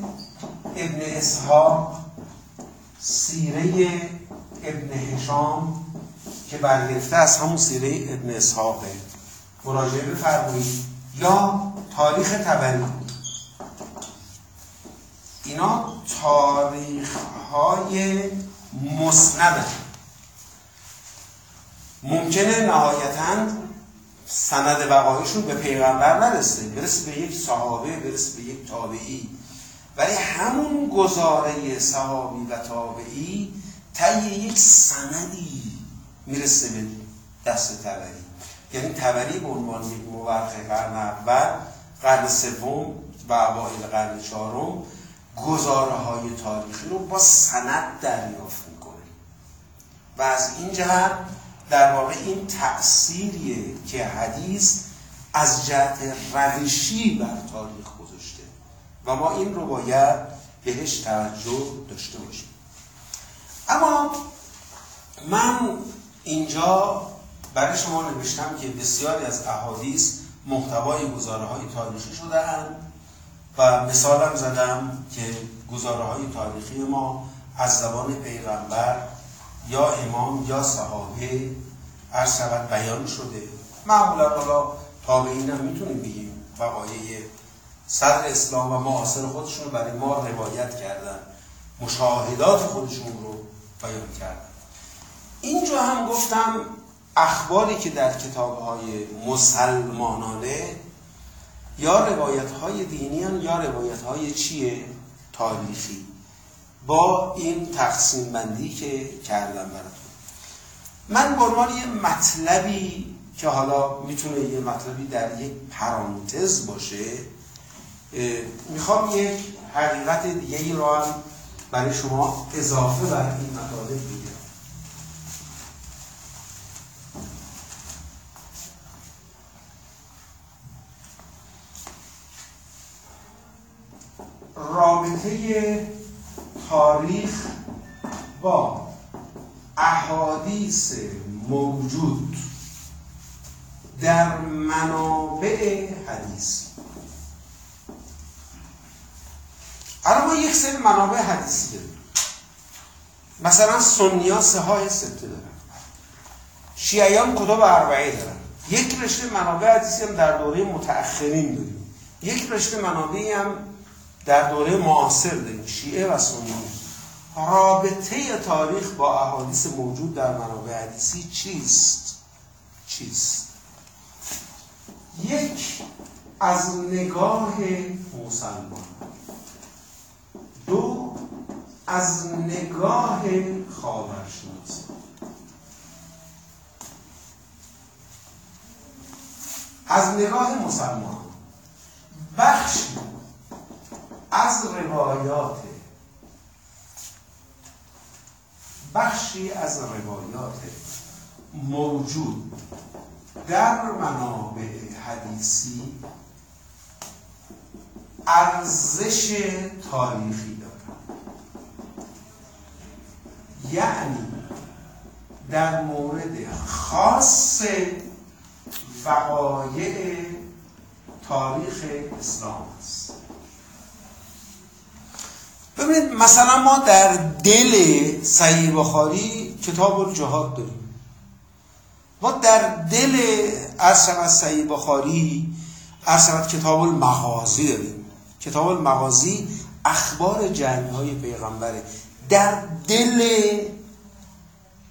ابن اسحاق سیره ابن هشام که برگرفته از همون سیره ابن اسحاقه مراجعه بفرمایید یا تاریخ تبری. اینا تاریخ های مسند ممکنه نهایتا سند وقایشون به پیغمبر نرسه. برسه به یک صحابه برسه به یک تابعی. ولی همون گزاره صحابی و تابعی طی یک سندی می‌رسه به دست تبری. یعنی تبری به عنوان یک مورخ قرن اول قرن سوم و اوایل قرن چهارم گزاره های تاریخی رو با سند دریافت می‌کنه. و از این جهت در واقع این تأثیریه که حدیث از جهت روشی بر تاریخ گذاشته. و ما این رو باید بهش توجه داشته باشیم. اما من اینجا برای شما نوشتم که بسیاری از احادیث محتوای گزاره های تاریخی شدهاند و مثالم زدم که گزاره های تاریخی ما از زبان پیغمبر یا امام یا صحابه هر شود بیان شده. معمولا حالا تابعین هم می‌تونیم بگیم وقایع صدر اسلام و معاصر خودشون برای ما روایت کردن. مشاهدات خودشون رو بیان کردن. اینجا هم گفتم اخباری که در کتاب های مسلمانانه یا روایت های دینیان یا روایت های چیه؟ تاریخی. با این تقسیم بندی که کردم براتون. من به عنوان یه مطلبی که حالا می‌تونه یه مطلبی در یک پرانتز باشه می‌خوام یک حقیقت دیگه ای رو هم برای شما اضافه بر این مطالب بگم. رابطه تاریخ با احادیث موجود در منابع حدیث. الان ما یک سری منابع حدیثی داریم. مثلا سنیا سه های سته دارن. شیعیان کتاب اربعه دارن. یک رشته منابع حدیثی هم در دوره متأخرین داریم. یک رشته منابعی هم در دوره معاصر داریم. شیعه و سنی. رابطه تاریخ با احادیث موجود در منابع حدیثی چیست؟ چیست؟ یک از نگاه مسلمان. دو از نگاه خاورشناسی. از نگاه مسلمان. بخشی از روایات. بخشی از روایات موجود در منابع حدیثی ارزش تاریخی دارد. یعنی در مورد خاص وقایع تاریخ اسلام است. ببینید مثلا ما در دل صحیح بخاری کتاب الجهاد داریم. ما در دل شود صحیح بخاری شود کتاب المغازی داریم. کتاب المغازی اخبار جنگ های پیغمبره. در دل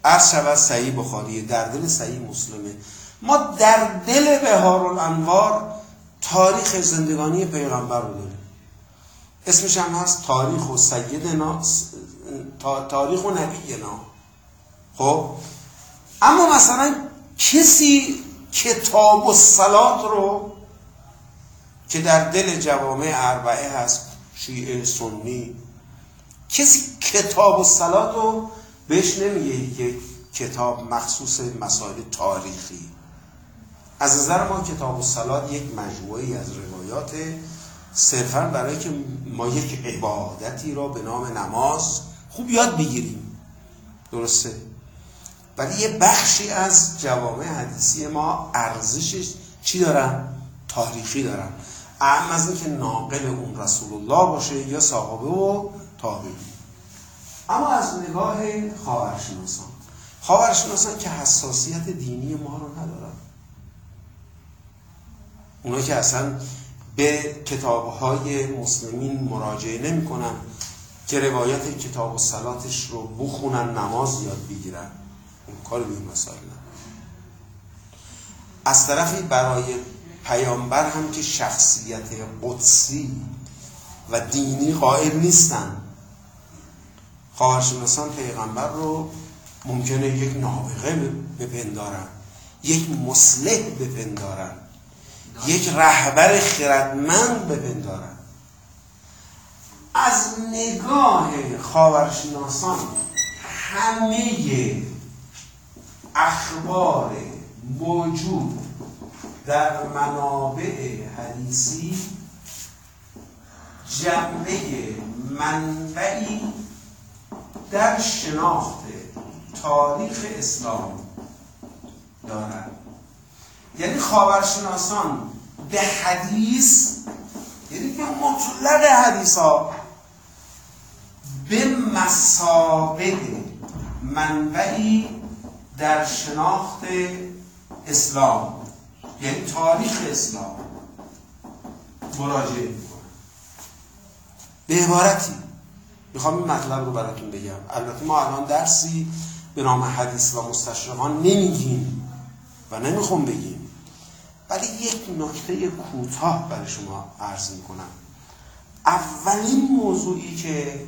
از شود صحیح بخاری در دل صحیح مسلمه. ما در دل بهار الانوار تاریخ زندگانی پیغمبر رو داریم. اسمش هم هست تاریخ و سیدنا تاریخ و نبینا خب؟ اما مثلا کسی کتاب و سلات رو که در دل جوامع اربعه هست شیعه سنی کسی کتاب و سلات رو بهش نمیگه یک کتاب مخصوص مسائل تاریخی. از نظر ما کتاب و سلات یک مجموعی از روایات صرفا برای که ما یک عبادتی را به نام نماز خوب یاد بگیریم. درسته؟ ولی یه بخشی از جوامع حدیثی ما ارزشش چی دارن؟ تاریخی دارن. اهم از اینکه ناقل اون رسول الله باشه یا صحابه و تابعی اما از نگاه خاورشناسان. خاورشناسان که حساسیت دینی ما رو ندارن. اونا که اصلا به کتابهای مسلمین مراجعه نمی کنن که روایت کتاب و سلاتش رو بخونن نماز یاد بگیرن. اون کار به این مسائل از طرفی برای پیامبر هم که شخصیت قدسی و دینی قائل نیستن خواهرشناسان پیغمبر رو ممکنه یک نابغه بپندارن یک مسلح بپندارن. یک رهبر خردمند بپندارن از نگاه خاورشناسان همه اخبار موجود در منابع حدیثی جنبه منبعی در شناخت تاریخ اسلام دارد. یعنی خاورشناسان به حدیث یعنی که مطلق حدیث ها به مسابق منبعی در شناخت اسلام یعنی تاریخ اسلام مراجعه می‌کنن. به عبارتی. می‌خوام این مطلب رو براتون بگم. البته ما الان درسی به نام حدیث و مستشرقان نمیگیم و نمی‌خوام بگیم. ولی یک نکته کوتاه برای شما عرض می‌کنم. اولین موضوعی که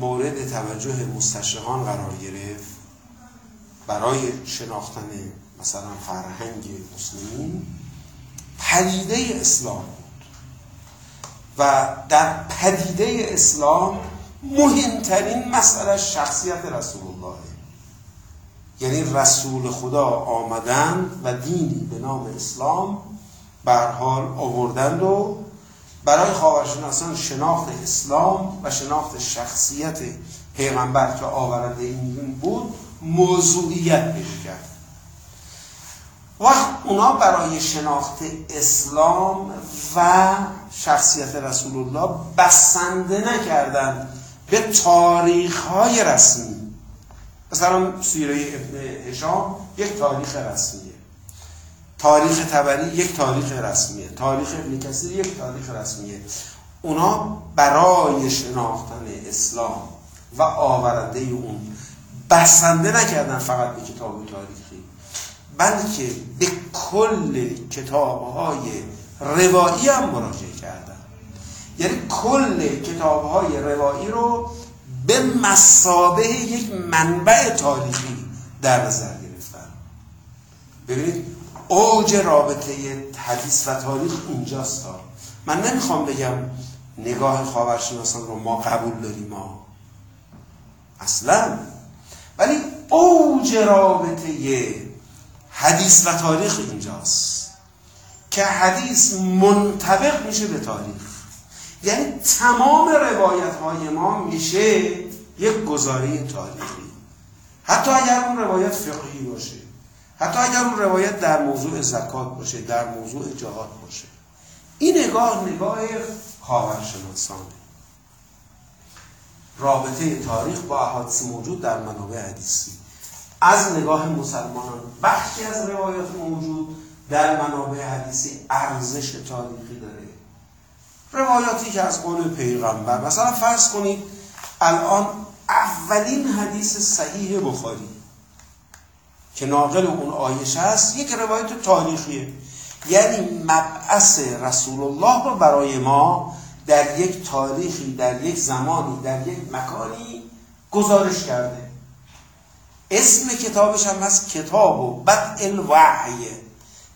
مورد توجه مستشرقان قرار گرفت برای شناختن مثلا فرهنگ مسلمین پدیده اسلام بود. و در پدیده اسلام مهمترین مسئله شخصیت رسول الله. یعنی رسول خدا آمدند و دینی به نام اسلام بر حال آوردند و برای خواهرشناسان شناخت اسلام و شناخت شخصیت پیغمبر که آورنده این بود موضوعیت پیش کرد. وقت اونا برای شناخت اسلام و شخصیت رسول الله بسنده نکردن به تاریخ های رسمی. مثلا سیره ابن هشام یک تاریخ رسمیه. تاریخ تبری یک تاریخ رسمیه. تاریخ ابن کثیر یک تاریخ رسمیه. اونا برای شناختن اسلام و آورده اون بسنده نکردن فقط به کتاب تاریخی بلکه به کل کتاب های روایی هم مراجعه کردن. یعنی کل کتاب های روایی رو به مسابه یک منبع تاریخی در نظر گرفتن. ببینید اوج رابطه حدیث و تاریخ اینجاست من نمی‌خوام بگم نگاه خاورشناسان رو ما قبول داریم ما اصلا. ولی اوج رابطه حدیث و تاریخ اینجاست که حدیث منطبق میشه به تاریخ. یعنی تمام روایت های ما میشه یک گزاره تاریخی حتی اگر اون روایت فقهی باشه حتی اگر اون روایت در موضوع زکات باشه در موضوع جهاد باشه. این نگاه نگاه خاورشناسانه. رابطه تاریخ با احادیث موجود در منابع حدیثی. از نگاه مسلمانان بخشی از روایات موجود در منابع حدیثی ارزش تاریخی داره. روایاتی که از قول پیغمبر مثلا فرض کنید الان اولین حدیث صحیح بخاری که ناقل اون آیش هست یک روایت تاریخیه. یعنی مبعث رسول الله رو برای ما در یک تاریخی در یک زمانی در یک مکانی گزارش کرده. اسم کتابش هم هست کتاب و بدء الوحی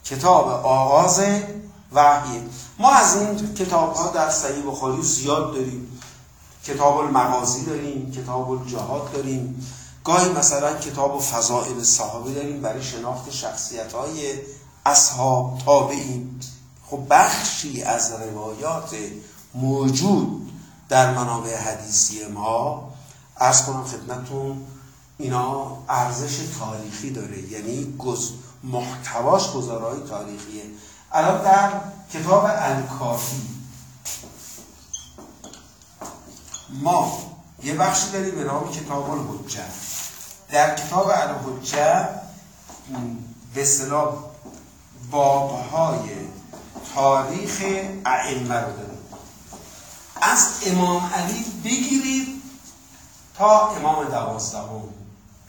کتاب آغاز وحی. ما از این کتاب ها در صحیح بخاری زیاد داریم. کتاب المغازی داریم کتاب الجهاد داریم. گاهی مثلا کتاب فضائل صحابه داریم برای شناخت شخصیت های اصحاب تابعین. خب بخشی از روایات موجود در منابع حدیثی ما ارز کنم خدمتون اینا ارزش تاریخی داره. یعنی گز محتواش گزارهای تاریخیه. الان در کتاب الکافی. ما یه بخشی داریم به نام کتاب الحجه. در کتاب الحجه به اصطلاح بابهای تاریخ ائمه رو داریم. از امام علی بگیرید تا امام دوازدهم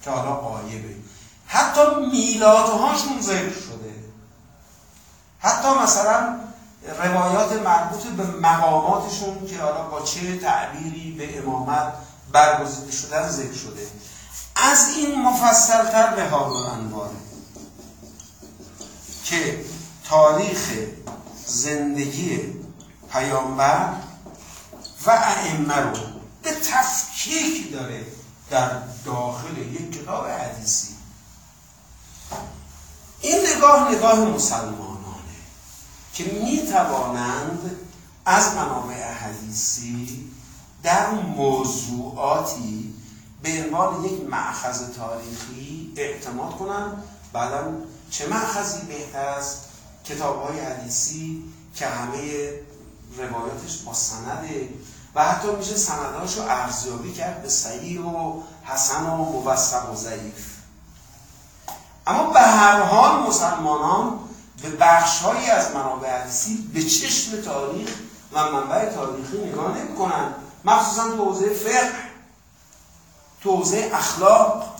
که حالا قایبه. حتی میلادهاشون ذکر شده. حتی مثلا روایات مربوط به مقاماتشون که حالا با چه تعبیری به امامت برگزیده شدن ذکر شده. از این مفصلتر به هارون انواره که تاریخ زندگی پیامبر و ائمه رو به تفکیک داره در داخل یک کتاب حدیثی. این نگاه نگاه مسلمانانه که می توانند از منابع حدیثی در موضوعاتی به عنوان یک معخذ تاریخی اعتماد کنند. بعدا چه معخذی بهتر است؟ کتاب های حدیثی که همه روایاتش با سنده و حتی میشه سندهاش رو ارزیابی کرد به صحیح و حسن و موثق و ضعیف. اما به هر حال مسلمانان به بخشهایی از منابع حدیثی به چشم تاریخ و منبع تاریخی نگاه نمی کنند مخصوصا تو حوزه فقه تو حوزه اخلاق.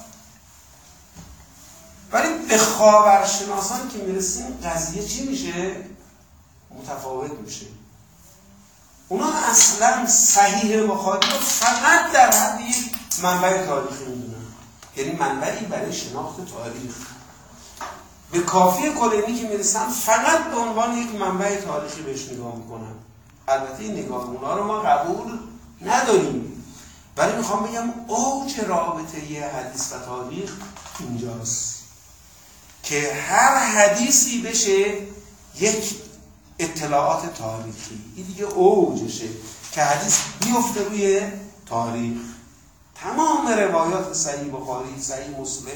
ولی به خاورشناسان که می‌رسیم قضیه چی میشه؟ متفاوت میشه. اونا اصلا صحیح بخاری رو فقط در حد منبع تاریخی می‌دونن. یعنی منبعی برای شناخت تاریخ. به کافی کلینی که می‌رسن فقط به عنوان یک منبع تاریخی بهش نگاه می‌کنن البته این نگاه اونا رو ما قبول نداریم. ولی می‌خوام بگم اوج رابطه یه حدیث و تاریخ اینجاست که هر حدیثی بشه یک اطلاعات تاریخی. این دیگه اوجشه که حدیث بیفته روی تاریخ. تمام روایات صحیح بخاری صحیح مسلم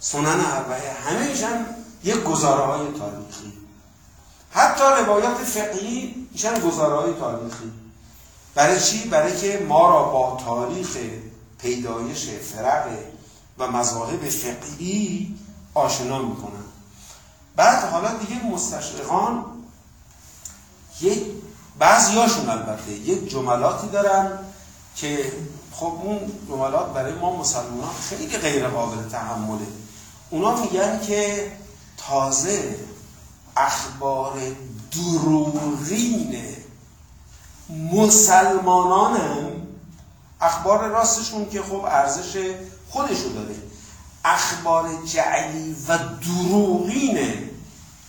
سنن اربعه همه یک گزاره های تاریخی. حتی روایات فقهی میشن گزاره های تاریخی. برای چی؟ برای که ما را با تاریخ پیدایش فرق و مذاهب فقهی آشنا می‌کنن. بعد حالا دیگه مستشرقان یک بعضیاشون البته یک جملاتی دارن که خب اون جملات برای ما مسلمان خیلی غیر قابل تحمله. اونا میگن که تازه اخبار دروغین مسلمانانم اخبار راستشون که خب ارزش خودشو داره. اخبار جعلی و دروغین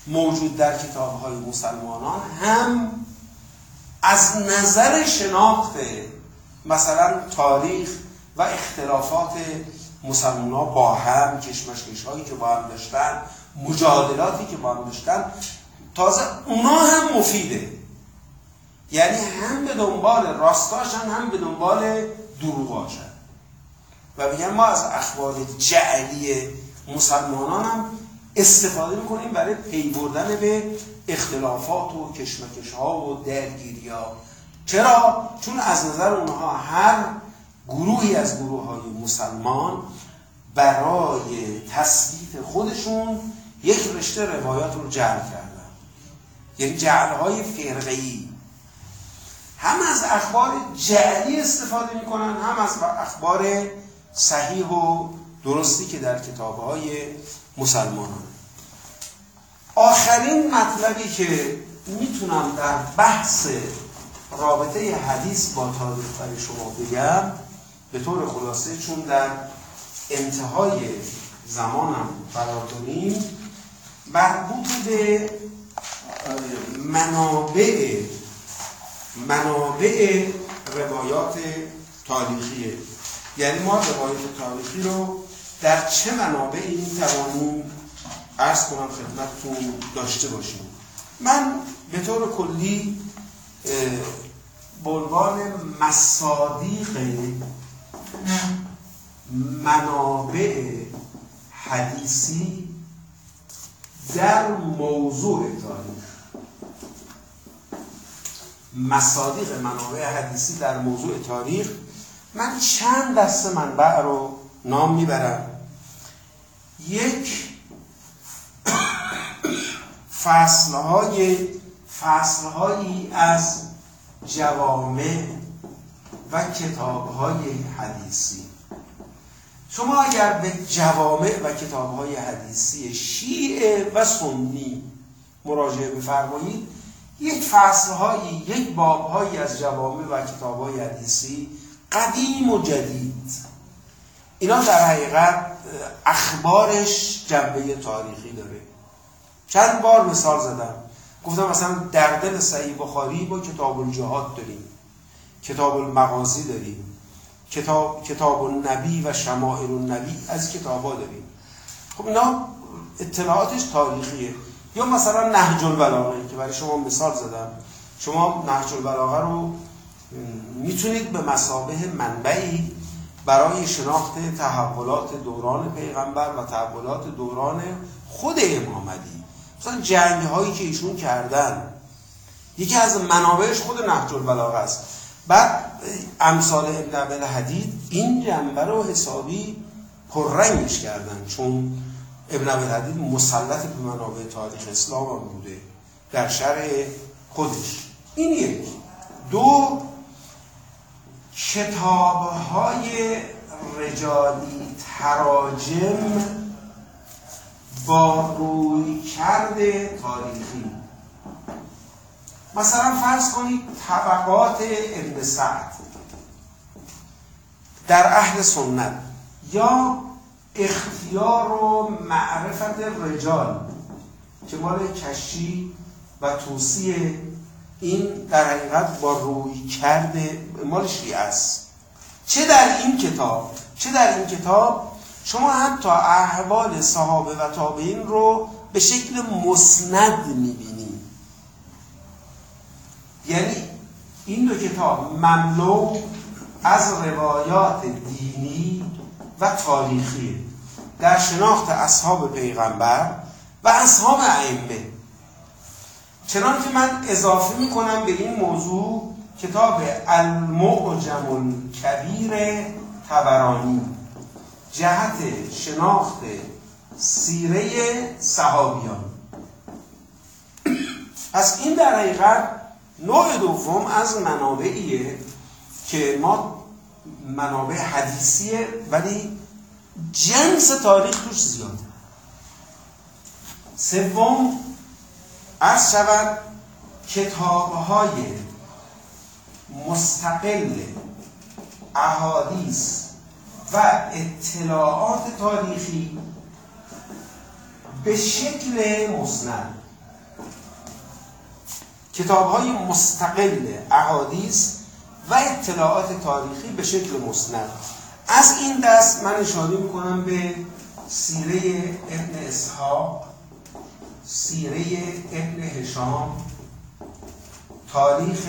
موجود در کتاب های مسلمانان هم از نظر شناخت مثلا تاریخ و اختلافات مسلمان ها با هم کشمشکش هایی که با هم داشتن مجادلاتی که با داشتن تازه اونا هم مفیده. یعنی هم به دنبال راستاشن هم به دنبال دروغاشن. و میگن ما از اخبار جعلی مسلمانان هم استفاده می‌کنیم برای پی بردن به اختلافات و کشمکش ها و درگیری ها چرا؟ چون از نظر اونها هر گروهی از گروه های مسلمان برای تثبیت خودشون یک رشته روایات رو جعل کردن یعنی جعل های فرقی هم از اخبار جعلی استفاده می‌کنن هم از اخبار صحیح و درستی که در کتاب های مسلمانان. آخرین مطلبی که می‌تونم در بحث رابطه حدیث با تاریخ برای شما بگم به طور خلاصه چون در انتهای زمانم قرار مربوط به منابع منابع روایات تاریخیه یعنی ما روایات تاریخی رو در چه منابعی می توانیم ارز کنم خدمتتون داشته باشیم؟ من به طور کلی به عنوان مصادیق منابع حدیثی در موضوع تاریخ مصادیق منابع حدیثی در موضوع تاریخ. من چند دسته منبع رو نام می‌برم. یک فصلهای فصلهایی از جوامع و کتابهای حدیثی. شما اگر به جوامع و کتابهای حدیثی شیعه و سنی مراجعه بفرمایید یک فصلهایی یک بابهایی از جوامع و کتابهای حدیثی قدیم و جدید. اینا در حقیقت اخبارش جنبه تاریخی داره. چند بار مثال زدم. گفتم مثلا در دل صحیح بخاری با کتاب الجهاد داریم. کتاب المغازی داریم. کتاب کتاب النبی و شمائل النبی از کتاب ها داریم. خب اینا اطلاعاتش تاریخیه. یا مثلا نهج البلاغه که برای شما مثال زدم. شما نهج البلاغه رو می‌تونید به مسابه منبعی برای شناخت تحولات دوران پیغمبر و تحولات دوران خود امامدی مثلا جنگ هایی که ایشون کردن. یکی از منابعش خود نهج البلاغه است. بعد امثال ابن عبل حدید این جنبه رو حسابی پررنگش کردن چون ابن عبل حدید مسلط به منابع تاریخ اسلام هم بوده در شرح خودش. این یک. دو کتاب های رجالی تراجم با روی کرده تاریخی. مثلا فرض کنید طبقات ابن سعد در اهل سنت یا اختیار و معرفت رجال که مال کشی و توصیه این در حقیقت با روی کرده مال شیعه است. چه در این کتاب؟ چه در این کتاب؟ شما حتی احوال صحابه و تابعین رو به شکل مسند می‌بینید. یعنی این دو کتاب مملو از روایات دینی و تاریخی در شناخت اصحاب پیغمبر و اصحاب ائمه. چنان که من اضافه می‌کنم به این موضوع کتاب المعجم الکبیر تبرانی جهت شناخت سیره صحابیان. پس این در حقیقت نوع دوم از منابعیه که ما منابع حدیثیه ولی جنس تاریخ توش زیاده. سوم از شود کتاب های مستقل احادیث و اطلاعات تاریخی به شکل مسند. کتاب های مستقل احادیث و اطلاعات تاریخی به شکل مسند. از این دست من اشاره می‌کنم به سیره ابن اسحاق سیره ابن هشام تاریخ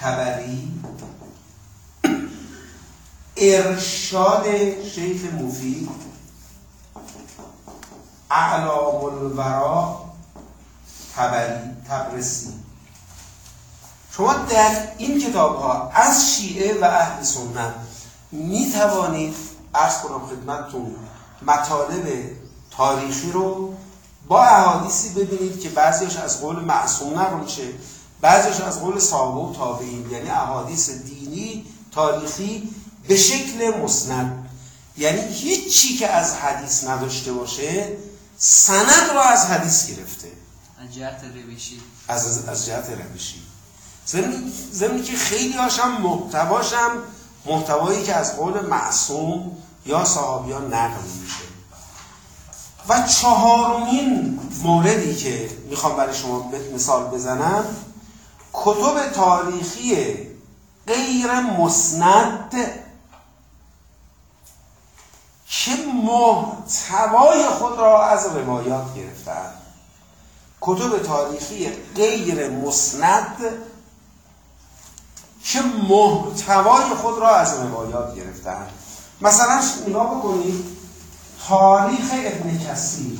تبری ارشاد شیخ مفید اعلام الورا تبری تبرسی. شما در این کتاب ها از شیعه و اهل سنت می توانید ارز کنم خدمتتون مطالب تاریخی رو با احادیثی ببینید که بعضیش از قول معصوم میشه بعضیش از قول صحابه و تابعین یعنی احادیث دینی تاریخی به شکل مسند. یعنی هیچی که از حدیث نداشته باشه سند رو از حدیث گرفته. از جهت روشی. از, از جهت روشی. زمینی که خیلی هاشم محتواشم محتوایی که از قول معصوم یا صحابیان نقل میشه. و چهارمین موردی که می‌خوام برای شما مثال بزنم کتب تاریخی غیر مسند. که محتوای خود را از روایات گرفتن. کتب تاریخی غیر مسند که محتوای خود را از روایات گرفتن. مثلا نگاه بکنید تاریخ ابن کثیر.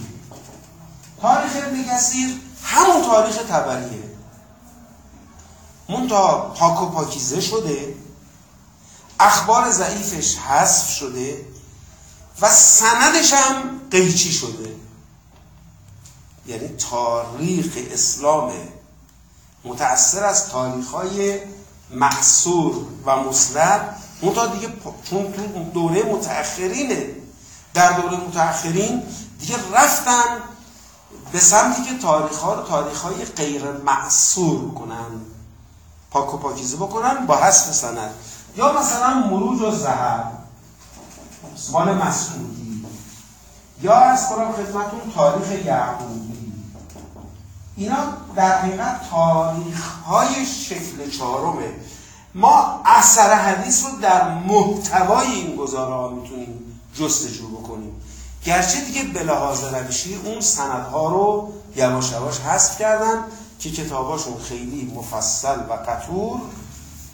تاریخ ابن کثیر همون تاریخ تبریه منتها پاک و پاکیزه شده اخبار ضعیفش حذف شده و سندش هم قیچی شده. یعنی تاریخ اسلام متأثر از تاریخ های محصور و مسند منتها دیگه چون تو دوره متأخرینه. در دوره متأخرین دیگه رفتن به سمتی که تاریخ ها رو تاریخ های غیر معصور کنن. پاک و پاکیزه بکنن با حسب سند. یا مثلا مروج و زهر مال مسعودی. یا از کنم خدمتون تاریخ یعقوبی اینا در حقیقت تاریخ های شکل چهارمه. ما اثر حدیث رو در محتوای این گزاره ها می‌تونیم جستجو بکنیم. گرچه دیگه به لحاظ روشی اون سندها رو یواش یواش حذف کردن که کتاباشون خیلی مفصل و قطور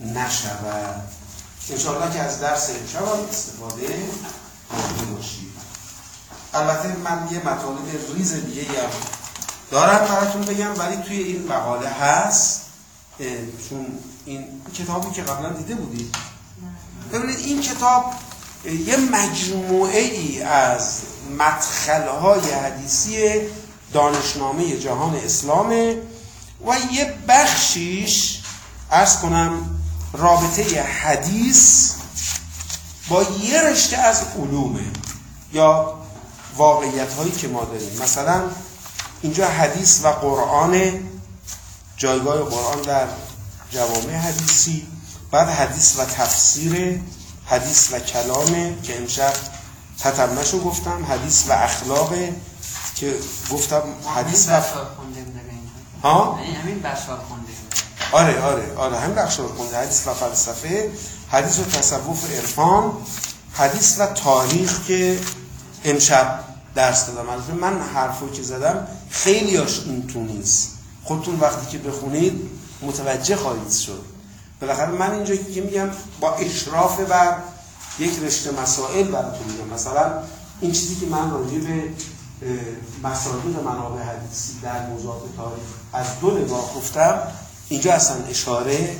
نشود. انشاءالله که از درس امشب استفاده کرده باشید البته من یه مطالب ریز دیگه هم دارم براتون بگم ولی توی این مقاله هست چون این کتابی که قبلا دیده بودید. ببینید این کتاب یه مجموعه ای از مدخلهای حدیثی دانشنامه جهان اسلامه و یه بخشیش ارز کنم رابطه حدیث با یه رشته از علومه یا واقعیت هایی که ما داریم. مثلا اینجا حدیث و قرآن جایگاه قرآن در جوامع حدیثی بعد حدیث و تفسیر حدیث و کلامه که امشب تتمشو گفتم حدیث و اخلاق که گفتم حدیث و ها؟ همین بشار خونده آره آره آره همین بخشار خونده حدیث و فلسفه حدیث و تصوف عرفان حدیث و تاریخ که امشب درس دادم. البته من حرفو که زدم خیلی هاش این تو نیست. خودتون وقتی که بخونید متوجه خواهید شد. بالاخره من اینجا که میگم با اشراف بر یک رشته مسائل براتون میگم. مثلا این چیزی که من راجع به منابع حدیثی در موضوعات تاریخ از دو نگاه گفتم اینجا اصلا اشاره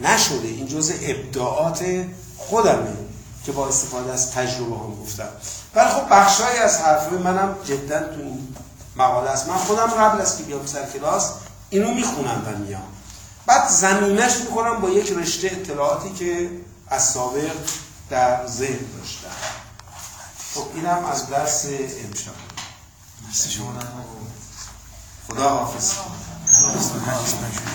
نشده. این جزء ابداعات خودمه که با استفاده از تجربه هم گفتم. ولی خب بخشایی از حرفای منم جدا تو این مقاله است. من خودم قبل از که بیام سر کلاس اینو می‌خونم و میام. بعد زمینش می‌کنم با یک رشته اطلاعاتی که از سابق در ذهن داشتم. خب اینم از درس امشب. مرسی شما. خدا حافظ.